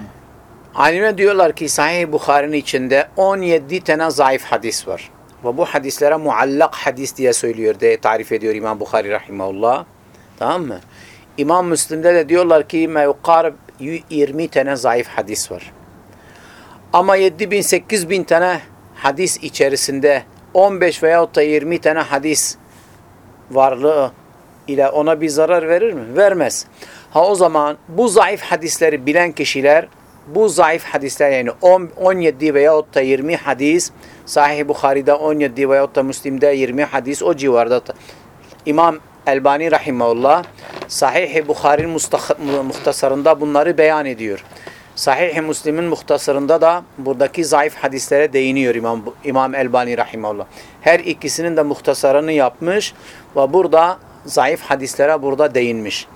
Alimler diyorlar ki Sahih Bukhari'nin içinde 17 tane zayıf hadis var. Ve bu hadislere muallak hadis diye söylüyor diye tarif ediyor İmam Bukhari rahimahullah. Tamam mı? İmam Müslim'de de diyorlar ki mevkar 20 tane zayıf hadis var. Ama 7 bin 8 bin tane hadis içerisinde 15 veyahut da 20 tane hadis varlığı ile ona bir zarar verir mi? Vermez. Ha o zaman bu zayıf hadisleri bilen kişiler bu zayıf hadisler yani 10, 17 veyahut da 20 hadis Sahih Bukhari'de 17 veyahut da Müslim'de 20 hadis o civarda. İmam Elbani Rahimahullah Sahih Bukhari'nin muhtasarında bunları beyan ediyor. Sahih-i Müslim'in muhtasarında da buradaki zayıf hadislere değiniyor İmam, İmam Elbani Rahimahullah. Her ikisinin de muhtasarını yapmış ve burada zayıf hadislere burada değinmiş.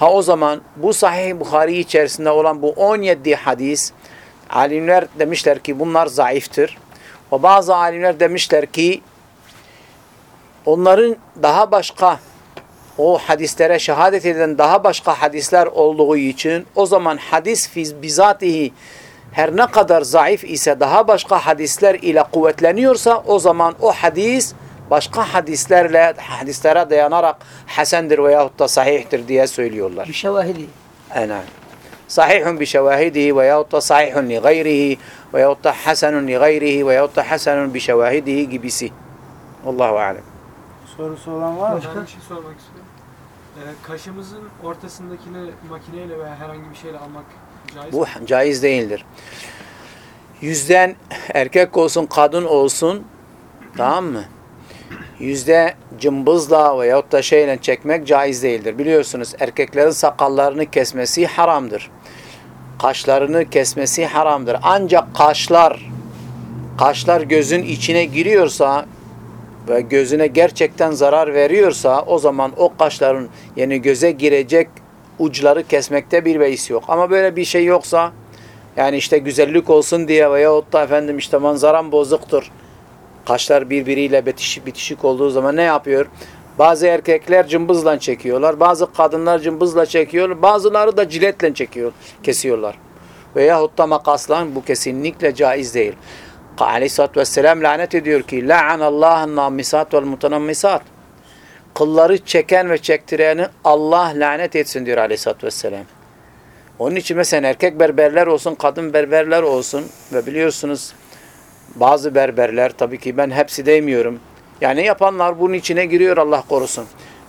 Ha o zaman bu Sahih Bukhari içerisinde olan bu 17 hadis alimler demişler ki bunlar zayıftır. Ve bazı alimler demişler ki onların daha başka o hadislere şehadet eden daha başka hadisler olduğu için o zaman hadis fiz bizatihi her ne kadar zayıf ise daha başka hadisler ile kuvvetleniyorsa o zaman o hadis başka hadislerle hadislere dayanarak hasendir veyahut da sahihtir diye söylüyorlar. Bir şevahidi. Aynen. Sahihun bi şevahidihi veyahut da sahihun li gayrihi veyahut da hasenun li gayrihi veyahut da hasenun bi şevahidihi gibisi. Allahu alem. Sorusu olan var mı? Başka bir şey sormak istiyorum. Ee, kaşımızın ortasındakini makineyle veya herhangi bir şeyle almak caiz Bu caiz değildir. Yüzden erkek olsun kadın olsun tamam mı? Yüzde cımbızla veyahut da şeyle çekmek caiz değildir. Biliyorsunuz erkeklerin sakallarını kesmesi haramdır. Kaşlarını kesmesi haramdır. Ancak kaşlar kaşlar gözün içine giriyorsa ve gözüne gerçekten zarar veriyorsa o zaman o kaşların yani göze girecek uçları kesmekte bir beis yok. Ama böyle bir şey yoksa yani işte güzellik olsun diye veyahut da efendim işte manzaram bozuktur. Kaşlar birbiriyle bitişik, bitişik olduğu zaman ne yapıyor? Bazı erkekler cımbızla çekiyorlar. Bazı kadınlar cımbızla çekiyor. Bazıları da ciletle çekiyor, kesiyorlar. Veyahut da makasla bu kesinlikle caiz değil. Aleyhisselatü Vesselam lanet ediyor ki La'anallâhın nâmisat vel mutanammisat Kılları çeken ve çektireni Allah lanet etsin diyor Aleyhisselatü Vesselam. Onun için mesela erkek berberler olsun, kadın berberler olsun ve biliyorsunuz bazı berberler tabii ki ben hepsi demiyorum. Yani yapanlar bunun içine giriyor Allah korusun.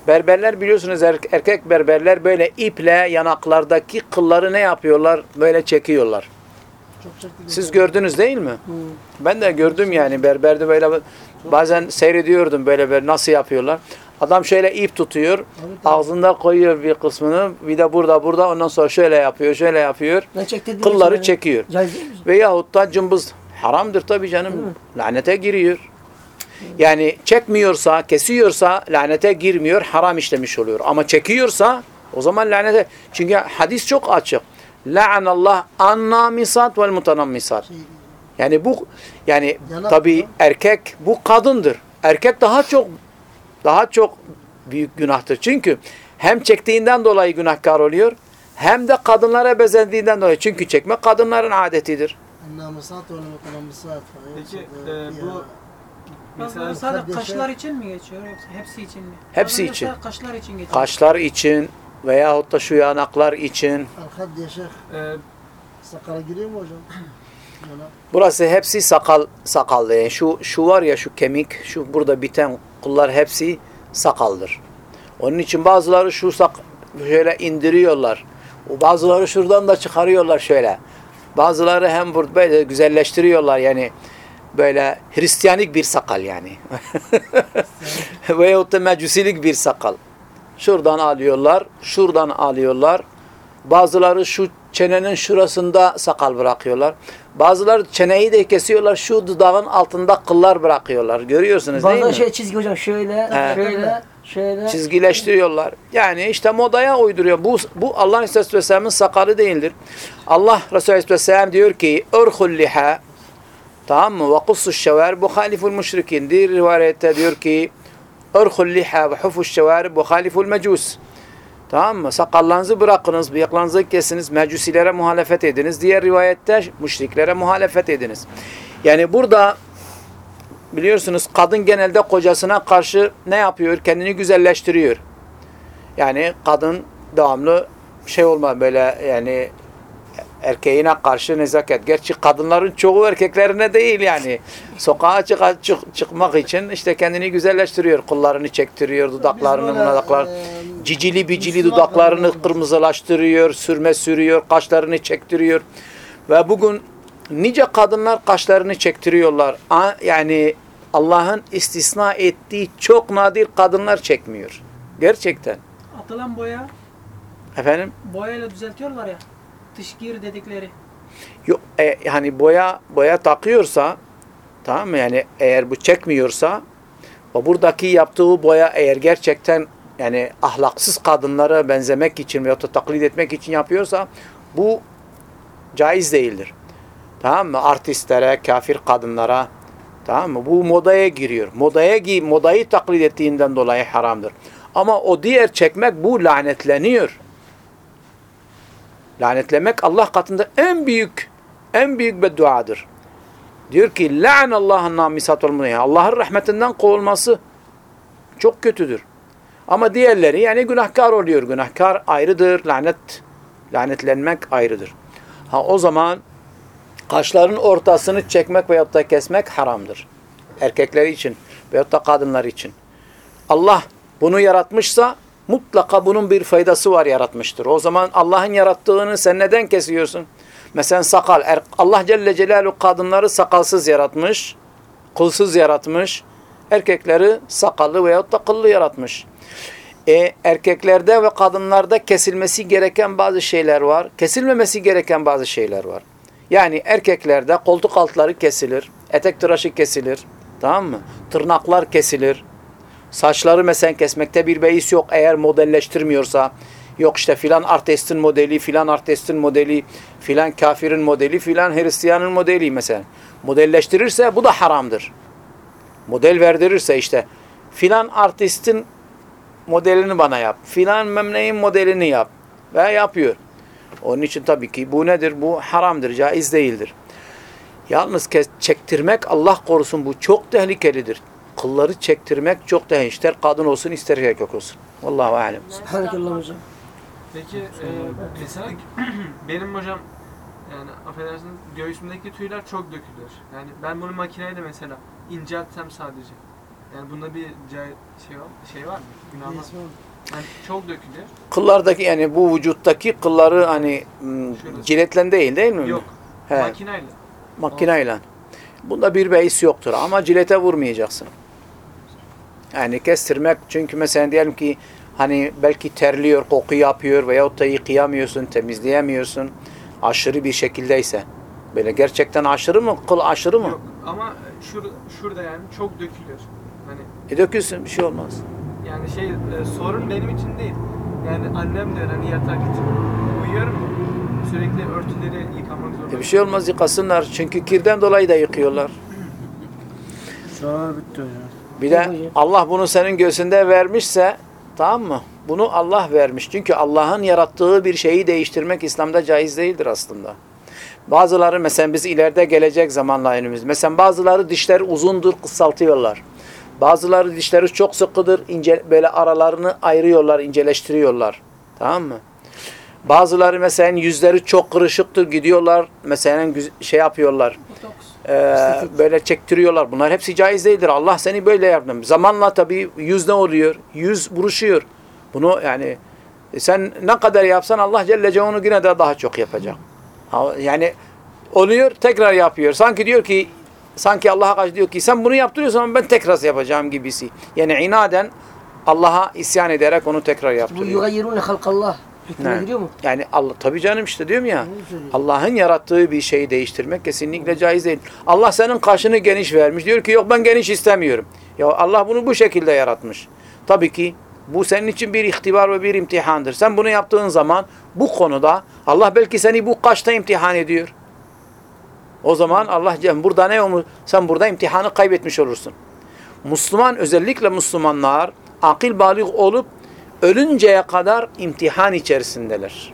Berberler biliyorsunuz er- erkek berberler böyle iple yanaklardaki kılları ne yapıyorlar? Böyle çekiyorlar. Siz gördünüz değil mi? Ben de gördüm yani berberde böyle bazen seyrediyordum böyle böyle nasıl yapıyorlar. Adam şöyle ip tutuyor, ağzında koyuyor bir kısmını, bir de burada burada ondan sonra şöyle yapıyor, şöyle yapıyor. Kılları çekiyor. Veyahut da cımbız. Haramdır tabii canım. Lanete giriyor. Yani çekmiyorsa, kesiyorsa lanete girmiyor, haram işlemiş oluyor. Ama çekiyorsa o zaman lanete. Çünkü hadis çok açık. La'anallah annamisat vel mutanammisat. Yani bu yani mı? erkek bu kadındır. Erkek daha çok daha çok büyük günahtır. Çünkü hem çektiğinden dolayı günahkar oluyor hem de kadınlara bezendiğinden dolayı. Çünkü çekme kadınların adetidir. النامصات والمتنمصات Peki فيقصد e, فيها- bu Mesela mesela sadece kardeşler- kaşlar için mi geçiyor yoksa hepsi için mi? Hepsi Bazen için. mesela Kaşlar için geçiyor. Kaşlar için veyahut da şu yanaklar için. الخد يا شيخ e, sakala giriyor [COUGHS] mu hocam? Yana. Burası hepsi sakal sakallı. Yani şu şu var ya şu kemik, şu burada biten kullar hepsi sakaldır. Onun için bazıları şu sak şöyle indiriyorlar. O Bazıları şuradan da çıkarıyorlar şöyle. Bazıları hem böyle güzelleştiriyorlar yani böyle Hristiyanik bir sakal yani. [LAUGHS] Veyahut da mecusilik bir sakal. Şuradan alıyorlar, şuradan alıyorlar. Bazıları şu çenenin şurasında sakal bırakıyorlar. Bazıları çeneyi de kesiyorlar, şu dudağın altında kıllar bırakıyorlar. Görüyorsunuz değil Bazen mi? şey çizgi hocam şöyle, He. şöyle, şeyde çizgileştiriyorlar. Yani işte modaya uyduruyor. Bu, bu Allah Aleyhisselatü Vesselam'ın sakarı değildir. Allah Resulü Aleyhisselam diyor ki örhul liha tamam mı? Ve kussus şever bu haliful müşrikin. Diğer rivayette diyor ki örhul liha ve hufus şever bu haliful mecus. Tamam mı? Sakallarınızı bırakınız, bıyıklarınızı kesiniz, mecusilere muhalefet ediniz. Diğer rivayette müşriklere muhalefet ediniz. Yani burada biliyorsunuz kadın genelde kocasına karşı ne yapıyor? Kendini güzelleştiriyor. Yani kadın devamlı şey olma böyle yani erkeğine karşı nezaket. Gerçi kadınların çoğu erkeklerine değil yani. Sokağa çık çık- çıkmak için işte kendini güzelleştiriyor. Kullarını çektiriyor, dudaklarını, dudaklar. e, Cicili bicili Müslüman dudaklarını kırmızılaştırıyor, sürme sürüyor, kaşlarını çektiriyor. Ve bugün nice kadınlar kaşlarını çektiriyorlar. Yani Allah'ın istisna ettiği çok nadir kadınlar çekmiyor. Gerçekten. Atılan boya, Efendim? boyayla düzeltiyorlar ya. Tışgir dedikleri. Yok, e, hani boya boya takıyorsa tamam mı? Yani eğer bu çekmiyorsa o buradaki yaptığı boya eğer gerçekten yani ahlaksız kadınlara benzemek için veyahut da taklit etmek için yapıyorsa bu caiz değildir. Tamam mı? Artistlere, kafir kadınlara tamam mı? Bu modaya giriyor. Modaya gi modayı taklit ettiğinden dolayı haramdır. Ama o diğer çekmek bu lanetleniyor. Lanetlemek Allah katında en büyük en büyük bedduadır. Diyor ki la'nallahın namisat olmayı. Allah'ın rahmetinden kovulması çok kötüdür. Ama diğerleri yani günahkar oluyor. Günahkar ayrıdır. Lanet lanetlenmek ayrıdır. Ha o zaman kaşların ortasını çekmek veyahut da kesmek haramdır. Erkekler için veyahut da kadınlar için. Allah bunu yaratmışsa mutlaka bunun bir faydası var yaratmıştır. O zaman Allah'ın yarattığını sen neden kesiyorsun? Mesela sakal. Er- Allah Celle Celaluhu kadınları sakalsız yaratmış, kılsız yaratmış. Erkekleri sakallı veyahut da kıllı yaratmış. E, erkeklerde ve kadınlarda kesilmesi gereken bazı şeyler var. Kesilmemesi gereken bazı şeyler var. Yani erkeklerde koltuk altları kesilir, etek tıraşı kesilir. Tamam mı? Tırnaklar kesilir. Saçları mesela kesmekte bir beis yok eğer modelleştirmiyorsa. Yok işte filan artistin modeli, filan artistin modeli, filan kafirin modeli, filan Hristiyanın modeli mesela. Modelleştirirse bu da haramdır. Model verdirirse işte filan artistin modelini bana yap. Filan memleğin modelini yap. Ve yapıyor. Onun için tabii ki bu nedir? Bu haramdır, caiz değildir. Yalnız çektirmek Allah korusun bu çok tehlikelidir. Kılları çektirmek çok tehlikeli. İster kadın olsun ister erkek olsun. Vallahu alem. Subhanakallah hocam. Peki e, mesela [CLEARS THROAT] benim hocam yani affedersiniz göğsümdeki tüyler çok dökülür. Yani ben bunu makineyle mesela inceltsem sadece. Yani bunda bir şey var, şey var mı? Günah var mı? Yani çok dökülür. Kıllardaki yani bu vücuttaki kılları hani Şurası. ciletlen değil değil mi? Yok. He, Makineyle. makineyle. Bunda bir beis yoktur ama cilete vurmayacaksın. Yani kestirmek çünkü mesela diyelim ki hani belki terliyor, koku yapıyor veyahut da yıkayamıyorsun, temizleyemiyorsun. Aşırı bir şekildeyse. Böyle gerçekten aşırı mı? Kıl aşırı mı? Yok ama şur, şurada yani çok dökülür. Hani E dökülsün bir şey olmaz. Yani şey e, sorun benim için değil. Yani annem de hani yatak uyuyorum sürekli örtüleri yıkamak zorunda. E bir şey olmaz yıkasınlar. Çünkü kirden dolayı da yıkıyorlar. Sorular bitti hocam. Bir de. Allah bunu senin göğsünde vermişse tamam mı? Bunu Allah vermiş. Çünkü Allah'ın yarattığı bir şeyi değiştirmek İslam'da caiz değildir aslında. Bazıları mesela biz ileride gelecek zamanla önümüz. Mesela bazıları dişleri uzundur kısaltıyorlar. Bazıları dişleri çok sıkıdır. ince, böyle aralarını ayırıyorlar, inceleştiriyorlar. Tamam mı? Bazıları mesela yüzleri çok kırışıktır. Gidiyorlar mesela şey yapıyorlar. Ee, böyle çektiriyorlar. Bunlar hepsi caiz değildir. Allah seni böyle yaptı. Zamanla tabii yüz ne oluyor? Yüz buruşuyor. Bunu yani e, sen ne kadar yapsan Allah Celle Celaluhu yine de daha çok yapacak. Yani oluyor tekrar yapıyor. Sanki diyor ki sanki Allah'a karşı diyor ki sen bunu yaptırıyorsan ama ben tekrar yapacağım gibisi. Yani inaden Allah'a isyan ederek onu tekrar Bu yaptırıyor. yugayyirune halkallah. Hükmüne Ne? giriyor mu? Yani Allah tabii canım işte diyorum ya. Allah'ın yarattığı bir şeyi değiştirmek kesinlikle caiz değil. Allah senin kaşını geniş vermiş. Diyor ki yok ben geniş istemiyorum. Ya Allah bunu bu şekilde yaratmış. Tabii ki bu senin için bir ihtibar ve bir imtihandır. Sen bunu yaptığın zaman bu konuda Allah belki seni bu kaşta imtihan ediyor. O zaman Allah burada ne olur? Sen burada imtihanı kaybetmiş olursun. Müslüman özellikle Müslümanlar akıl balik olup ölünceye kadar imtihan içerisindeler.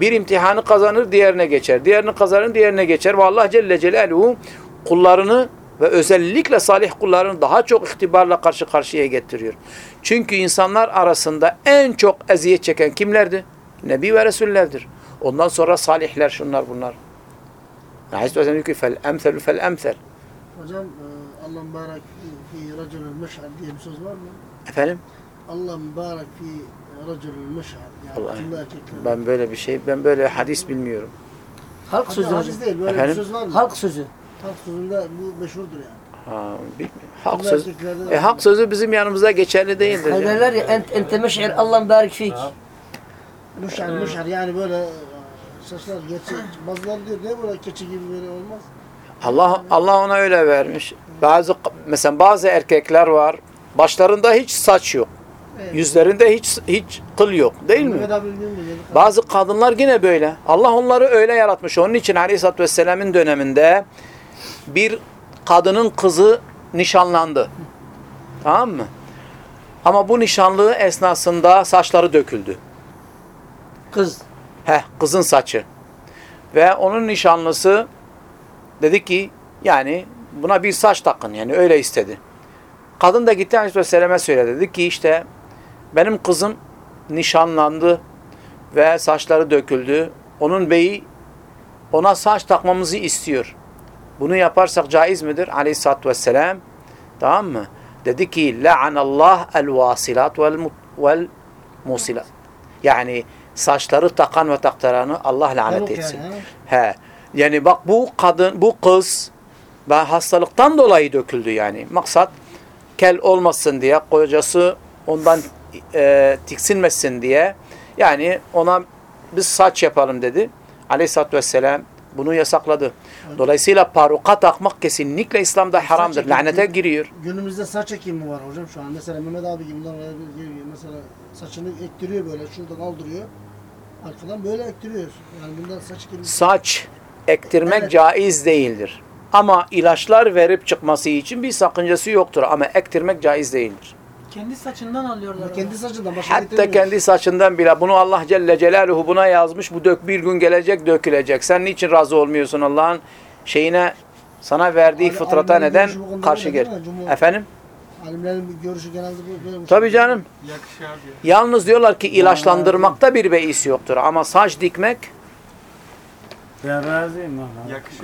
Bir imtihanı kazanır, diğerine geçer. Diğerini kazanır, diğerine geçer. Ve Allah Celle Celaluhu kullarını ve özellikle salih kullarını daha çok ihtibarla karşı karşıya getiriyor. Çünkü insanlar arasında en çok eziyet çeken kimlerdi? Nebi ve Resullerdir. Ondan sonra salihler şunlar bunlar. Aleyhisselatü Vesselam diyor ki fel emselü fel emsel. Hocam e, Allah mübarek fi, raculun meş'al diye bir söz var mı? Efendim? Allah mübarek fi raculun meş'al. Yani Vallahi tüm erkekler. Ben böyle bir şey, ben böyle hadis bilmiyorum. Halk sözü hocam. hadis değil böyle Efendim? bir söz var mı? Halk sözü. Halk sözünde bu meşhurdur yani. Ha. Halk sözü. E, halk sözü bizim yanımızda geçerli değildir. Hani derler ya ent, ente meş'ir Allah mübarek fik. Müş'al müş'al yani böyle saçlar gerçek. Bazıları diyor ne böyle keçi gibi böyle olmaz. Allah Allah ona öyle vermiş. Bazı mesela bazı erkekler var. Başlarında hiç saç yok. Evet. Yüzlerinde hiç hiç kıl yok. Değil mi? Bazı kadınlar yine böyle. Allah onları öyle yaratmış. Onun için Aleyhisselatü Vesselam'ın döneminde bir kadının kızı nişanlandı. Tamam mı? Ama bu nişanlığı esnasında saçları döküldü. Kız. Heh, kızın saçı. Ve onun nişanlısı dedi ki yani buna bir saç takın yani öyle istedi. Kadın da gitti Aleyhisselam'a söyledi. Dedi ki işte benim kızım nişanlandı ve saçları döküldü. Onun beyi ona saç takmamızı istiyor. Bunu yaparsak caiz midir? Aleyhisselatü Vesselam tamam mı? Dedi ki la'anallah el vasilat vel, vel musilat. Yani saçları takan ve taktıranı Allah lanet etsin. yani? He. Yani bak bu kadın, bu kız ben hastalıktan dolayı döküldü yani. Maksat kel olmasın diye, kocası ondan e, tiksinmesin diye yani ona biz saç yapalım dedi. Aleyhisselatü Vesselam bunu yasakladı. Dolayısıyla paruka takmak kesinlikle İslam'da haramdır. Lanete giriyor. Günümüzde saç ekimi var hocam şu an. Mesela Mehmet abi gibi. Mesela saçını ektiriyor böyle şuradan aldırıyor. Arkadan böyle ektiriyor. Yani bundan saç ekimi. Saç ektirmek Evet. caiz değildir. Ama ilaçlar verip çıkması için bir sakıncası yoktur. Ama ektirmek caiz değildir. Kendi saçından alıyorlar. Kendi saçından başka Hatta kendi saçından bile bunu Allah Celle Celaluhu buna yazmış. Bu dök bir gün gelecek dökülecek. Sen niçin razı olmuyorsun Allah'ın şeyine sana verdiği Ali- fıtrata alimlerin neden karşı gel? Efendim? Alimlerin görüşü genelde bu- böyle. Tabii canım. Yakışır diyor. Yalnız diyorlar ki ilaçlandırmakta bir beis yoktur. Ama saç dikmek Ben razıyım.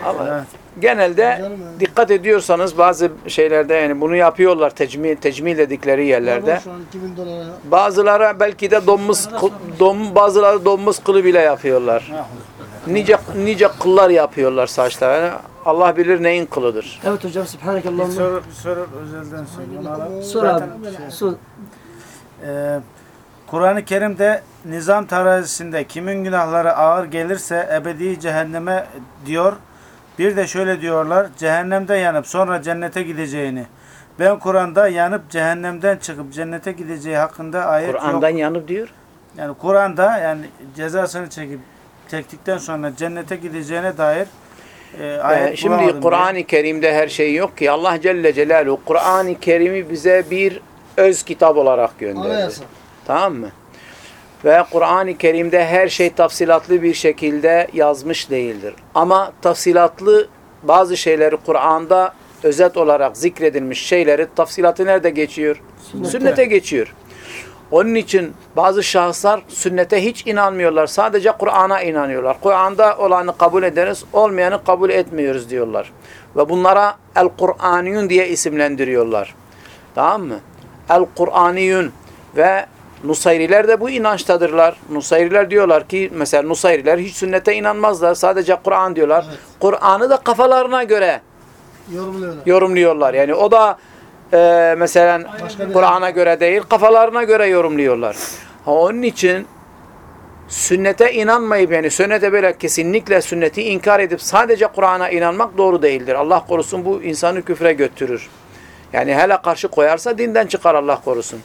Ama- Evet. genelde dikkat ediyorsanız bazı şeylerde yani bunu yapıyorlar tecmil, tecmil dedikleri yerlerde. Şu an 2000 dolara. Bazıları belki de domuz dom, bazıları domuz kılı bile yapıyorlar. Nice nice kıllar yapıyorlar saçlarına. Allah bilir neyin kılıdır. Evet hocam Bir Subhanakallahumma. soru, bir soru özelden sorayım. Sor abi. Sor. Ee, Kur'an-ı Kerim'de nizam terazisinde kimin günahları ağır gelirse ebedi cehenneme diyor. Bir de şöyle diyorlar. Cehennemde yanıp sonra cennete gideceğini. Ben Kur'an'da yanıp cehennemden çıkıp cennete gideceği hakkında ayet Kur'an'dan yok. yanıp diyor. Yani Kur'an'da yani cezasını çekip çektikten sonra cennete gideceğine dair e, ayet Ee, şimdi Kur'an-ı Kerim'de her şey yok ki. Allah Celle Celaluhu Kur'an-ı Kerim'i bize bir öz kitap olarak gönderdi. Anayasa. Tamam mı? Ve Kur'an-ı Kerim'de her şey tafsilatlı bir şekilde yazmış değildir. Ama tafsilatlı bazı şeyleri Kur'an'da özet olarak zikredilmiş şeyleri tafsilatı nerede geçiyor? Sünnete, geçiyor. Onun için bazı şahıslar sünnete hiç inanmıyorlar. Sadece Kur'an'a inanıyorlar. Kur'an'da olanı kabul ederiz, olmayanı kabul etmiyoruz diyorlar. Ve bunlara El-Kur'aniyun diye isimlendiriyorlar. Tamam mı? El-Kur'aniyun ve Nusayriler de bu inançtadırlar. Nusayriler diyorlar ki mesela Nusayriler hiç sünnete inanmazlar. Sadece Kur'an diyorlar. Evet. Kur'an'ı da kafalarına göre Yorumluyorlar. yorumluyorlar. Yani o da e, mesela Kur'an'a göre değil, kafalarına göre yorumluyorlar. Ha, onun için sünnete inanmayıp yani sünnete böyle kesinlikle sünneti inkar edip sadece Kur'an'a inanmak doğru değildir. Allah korusun bu insanı küfre götürür. Yani hele karşı koyarsa dinden çıkar Allah korusun.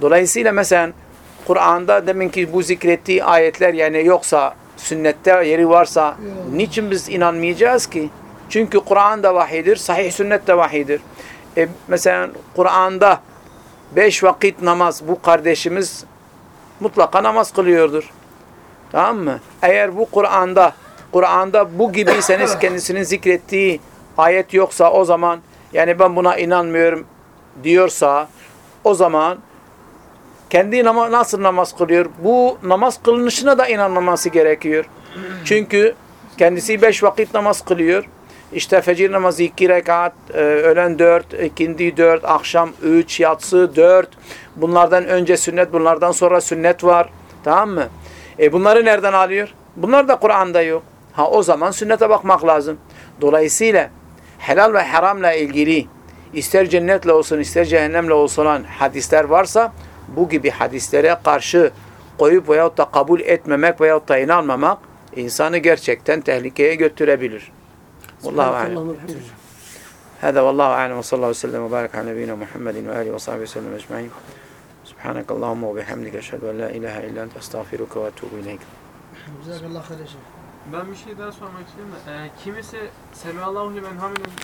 Dolayısıyla mesela Kur'an'da deminki bu zikrettiği ayetler yani yoksa sünnette yeri varsa niçin biz inanmayacağız ki? Çünkü Kur'an da vahidir, sahih sünnet de vahidir. E, mesela Kur'an'da beş vakit namaz bu kardeşimiz mutlaka namaz kılıyordur. Tamam mı? Eğer bu Kur'an'da Kur'an'da bu gibiyseniz [COUGHS] kendisinin zikrettiği ayet yoksa o zaman yani ben buna inanmıyorum diyorsa o zaman kendi nama nasıl namaz kılıyor? Bu namaz kılınışına da inanmaması gerekiyor. Çünkü kendisi beş vakit namaz kılıyor. İşte fecir namazı iki rekat, e, öğlen dört, ikindi dört, akşam üç, yatsı dört. Bunlardan önce sünnet, bunlardan sonra sünnet var. Tamam mı? E bunları nereden alıyor? Bunlar da Kur'an'da yok. Ha o zaman sünnete bakmak lazım. Dolayısıyla helal ve haramla ilgili ister cennetle olsun ister cehennemle olsun hadisler varsa bu gibi hadislere karşı koyup veyahut da kabul etmemek veyahut da inanmamak insanı gerçekten tehlikeye götürebilir. Allah'ım öptüm. هذا والله أعلم وصلى الله وسلم وبارك على نبينا محمد وآله وصحبه وسلم أجمعين سبحانك اللهم وبحمدك أشهد أن لا إله إلا أنت أستغفرك وأتوب إليك Cezakallah hayır. Ben bir şey daha sormak istiyorum da. E, kimisi Semihallahu limen hamidun